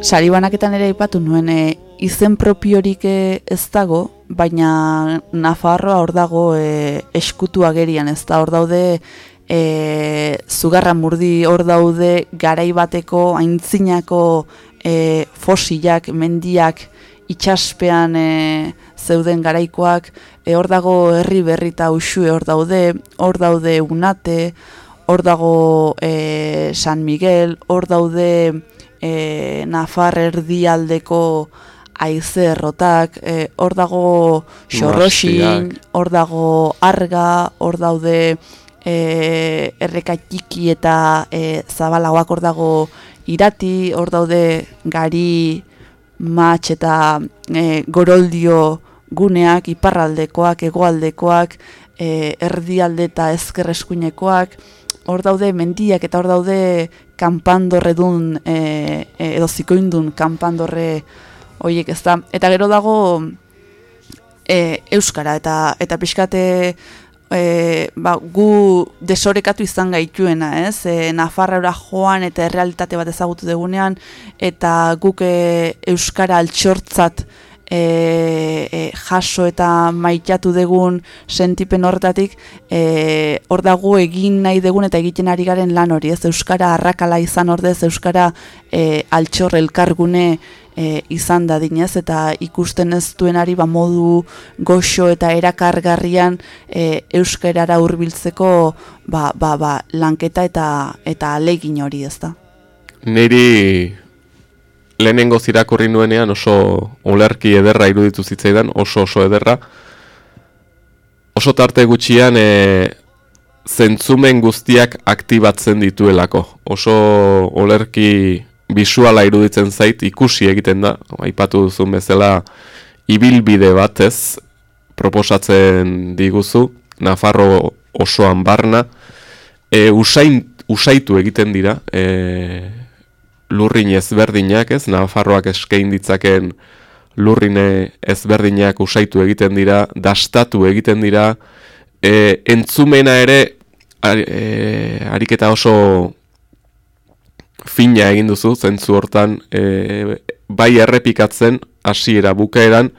Sari banaketan ere ipatu nuen e, izen propiorik e, ez dago, baina Nafarroa hor dago e, eskutu agerian, ez da hor daude e, zugarra murdi hor daude garai bateko aintzinako e, fosilak, mendiak, itxaspean e, zeuden garaikoak, e, hor dago herri berri eta usue hor daude, hor daude unate, hor dago e, San Miguel, hor daude e, Nafar erdialdeko aize errotak, e, hor dago xorroxin, hor dago arga, hor daude e, errekatiki eta e, zabalagoak hor dago irati, hor daude gari, matx eta e, goroldio guneak, iparraldekoak, hegoaldekoak, e, erdialde eta ezkerreskuinekoak, hor daude mendiak eta hor daude kanpandorre dun, e, e, edo zikoindun kanpandorre horiek ez da. Eta gero dago e, Euskara eta eta pixkate e, ba, gu desorekatu izan gaituena, ez? E, Nafarra joan eta errealitate bat ezagutu degunean eta guk e, Euskara altxortzat e, e, jaso eta maitatu degun sentipen horretatik e, hor dago egin nahi degun eta egiten ari garen lan hori, ez Euskara arrakala izan ordez, Euskara e, altxor elkargune e, izan da dinez eta ikusten ez duenari ba modu goxo eta erakargarrian e, Euskarara hurbiltzeko ba, ba, ba, lanketa eta eta alegin hori ez da. Neri lehenengo zirakurri nuenean oso olerki ederra iruditu zitzaidan, oso oso ederra. Oso tarte gutxian e, zentzumen guztiak aktibatzen dituelako. Oso olerki bisuala iruditzen zait ikusi egiten da. Aipatu duzun bezala ibilbide batez proposatzen diguzu. Nafarro osoan barna. E, usain, usaitu egiten dira. E, lurrin ezberdinak, ez, Nafarroak eskein ditzaken lurrine ezberdinak usaitu egiten dira, dastatu egiten dira, e, entzumena ere, e, ariketa oso fina egin duzu, zentzu hortan, e, bai errepikatzen, hasiera bukaeran,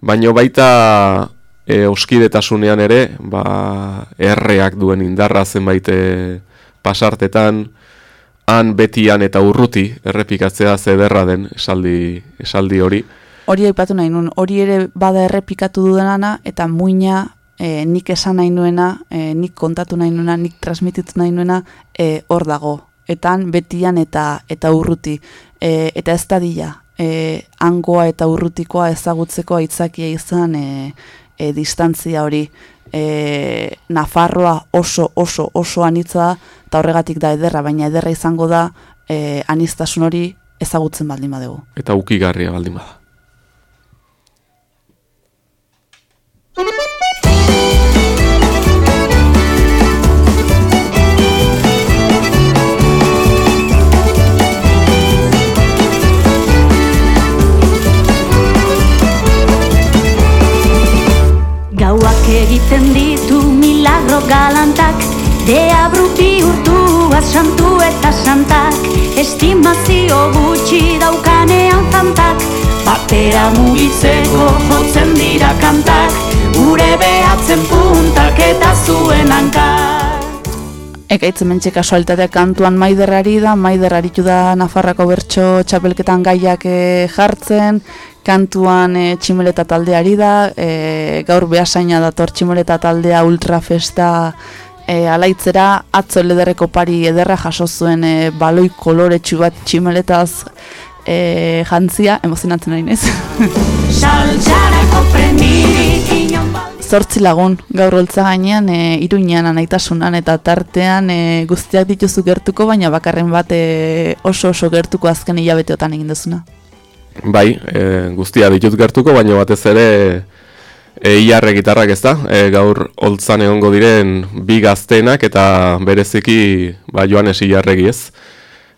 baino baita e, oskidetasunean ere, ba, erreak duen indarra zenbait e, pasartetan, han betian eta urruti errepikatzea zederra den esaldi, esaldi hori. Hori aipatu nahi nuen, hori ere bada errepikatu dudanana eta muina e, nik esan nahi nuena, e, nik kontatu nahi nuena, nik transmititu nahi nuena e, hor dago. Etan betian eta eta urruti. E, eta ez da dila, e, angoa eta urrutikoa ezagutzeko aitzakia izan e, e, distantzia hori e, Nafarroa oso oso oso anitza eta horregatik da ederra, baina ederra izango da e, anistasun hori ezagutzen baldin badegu. Eta ukigarria baldin bada. Egiten ditu milagro galantak. Dea bruti urtuaz santu eta santak. Estimazio gutxi daukanean fantak Batera mugitzeko jotzen dira kantak. Gure behatzen puntak eta zuen hankak Ekaitzen mentxe kasualitatea kantuan maiderrari da, maiderraritu da Nafarrako bertso txapelketan gaiak eh, jartzen, kantuan e, tximeleta taldeari da, e, gaur behasaina dator tximeleta taldea ultrafesta e, alaitzera, atzo lederreko pari ederra jaso zuen e, baloi koloretsu bat tximeletaz e, jantzia, emozionatzen nahi nez. Zortzi lagun gaur holtza gainean, e, iruñean anaitasunan eta tartean e, guztiak dituzu gertuko, baina bakarren bat e, oso oso gertuko azken hilabeteotan egin duzuna. Bai, e, guztia ditut gertuko, baina batez ere e, iarre gitarrak ez da. E, gaur holtzan egongo diren bi gaztenak eta bereziki ba, Joanes iarregi ez.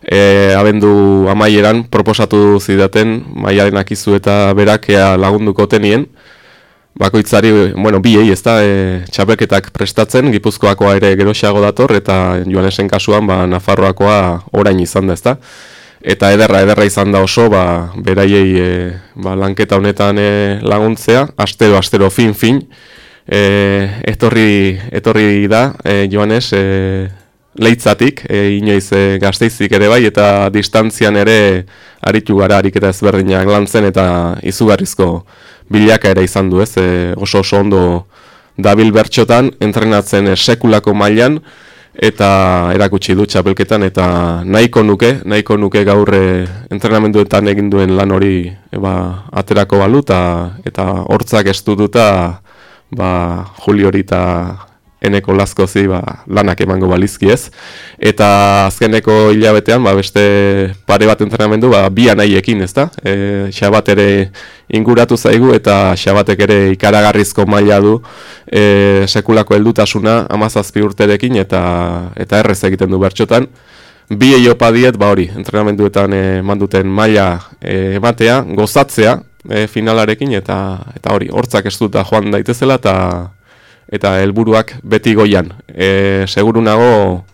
E, abendu amaieran proposatu zidaten maialen akizu eta berakea lagunduko tenien. Bakoitzari, bueno, biei ez da, e, txapelketak prestatzen, gipuzkoakoa ere geroxiago dator, eta Joanesen kasuan, ba, Nafarroakoa orain izan da ez da eta ederra ederra izan da oso ba beraiei e, ba, lanketa honetan e, laguntzea astero astero fin fin. E, etorri etorri da e, Joanes e, leitzatik, e, inoiz e, gazteizik ere bai, eta distantzian ere aritu gara ariketa ezberdinak lantzen eta izugarrizko bilaka ere izan du, ez? E, oso oso ondo dabil bertxotan, entrenatzen e, sekulako mailan eta erakutsi du txapelketan, eta nahiko nuke, nahiko nuke gaur e, entrenamenduetan egin duen lan hori e, ba, aterako balu, eta hortzak estututa ba, Juli hori eta eneko lazkozi ba, lanak emango balizki ez. Eta azkeneko hilabetean, ba, beste pare bat entrenamendu, ba, bi anaiekin, ez da? E, xabat ere inguratu zaigu eta xabatek ere ikaragarrizko maila du e, sekulako heldutasuna amazazpi urterekin eta eta errez egiten du bertxotan. Bi eiopa diet, ba hori, entrenamenduetan e, manduten maila e, ematea, gozatzea, e, finalarekin eta eta hori hortzak ez duta joan daitezela eta eta helburuak beti goian. E, seguru nago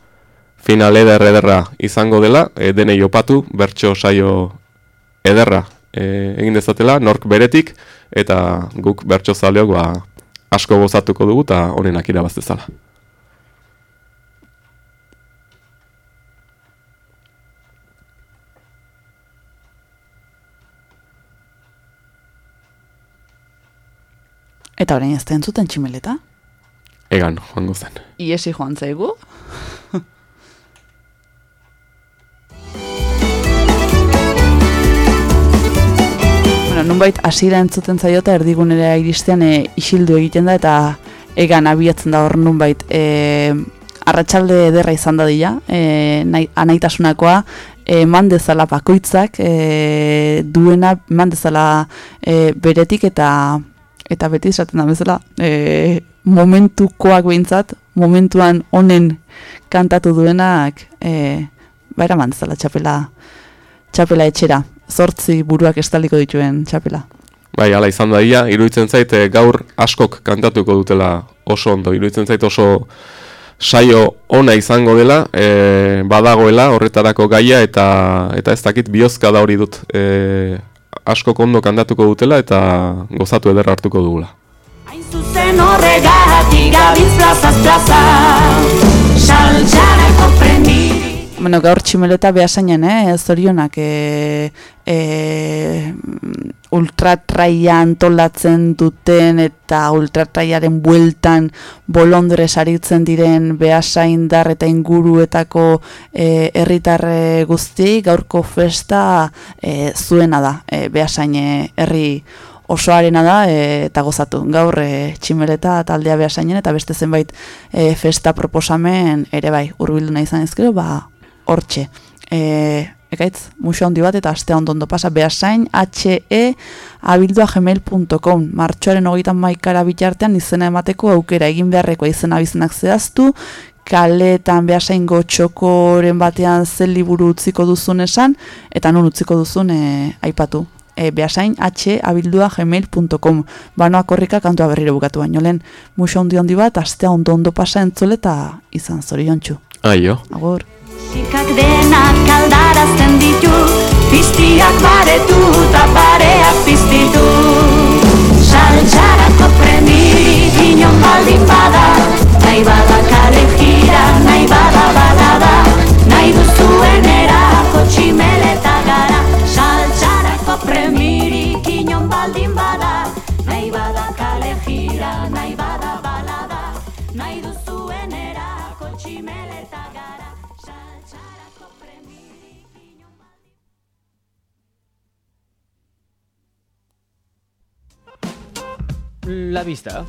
final eder ederra izango dela, e, denei opatu, bertso saio ederra e, egin dezatela, nork beretik, eta guk bertso zaleok ba, asko gozatuko dugu eta honenak irabaztezala. Eta orain ez da entzuten tximeleta? Egan, joango zen. Iesi joan zaigu. bueno, nunbait hasiera entzuten zaiota erdigunera iristean e, isildu egiten da eta egan abiatzen da hor nunbait e, arratsalde ederra izan da dira, e, nahi, anaitasunakoa, e, mandezala bakoitzak, e, duena mandezala e, beretik eta eta beti esaten da bezala, e, momentukoak behintzat, momentuan honen kantatu duenak, e, baira mandezala txapela, txapela etxera, zortzi buruak estaliko dituen txapela. Bai, ala izan da ia, iruditzen zait e, gaur askok kantatuko dutela oso ondo, iruditzen zait oso saio ona izango dela, e, badagoela horretarako gaia eta eta ez dakit biozka da hori dut e, asko kondo kandatuko dutela eta gozatu eder hartuko dugula. Zuzen horregatik gabiz plazaz plaza, saltxarako premiri. Bueno, gaur tximeleta behasainen, eh? Zorionak, e, e, ultratraia antolatzen duten eta ultratraiaren bueltan bolondre saritzen diren behasaindar eta inguruetako herritarre guzti, gaurko festa e, zuena da, e, behasaine herri osoarena da e, eta gozatu. Gaur e, tximeleta taldea behasainen eta beste zenbait e, festa proposamen ere bai, urbildu nahi izan ezkero, ba, hortxe. E, ekaitz, muso handi bat eta astea ondo ondo pasa, behasain, he, abildua gmail.com, martxoaren hogeitan maikara bitartean izena emateko aukera egin beharreko izena bizenak zehaztu, kaletan behasain gotxokoren batean zen liburu utziko duzun esan, eta nun utziko duzun e, aipatu. E, behasain, h, abildua gmail.com, banoa korrika kantua berriro bukatu baino lehen, muso handi handi bat, astea ondo ondo pasa entzule eta izan zoriontsu. Aio. Agur. Musikak denak aldarazten ditu Piztiak baretu eta bareak piztitu Saltxarako premiri inon baldin bada Nahi bada kale jira, nahi bada balada Nahi duzuen erako tximeleta gara la vista.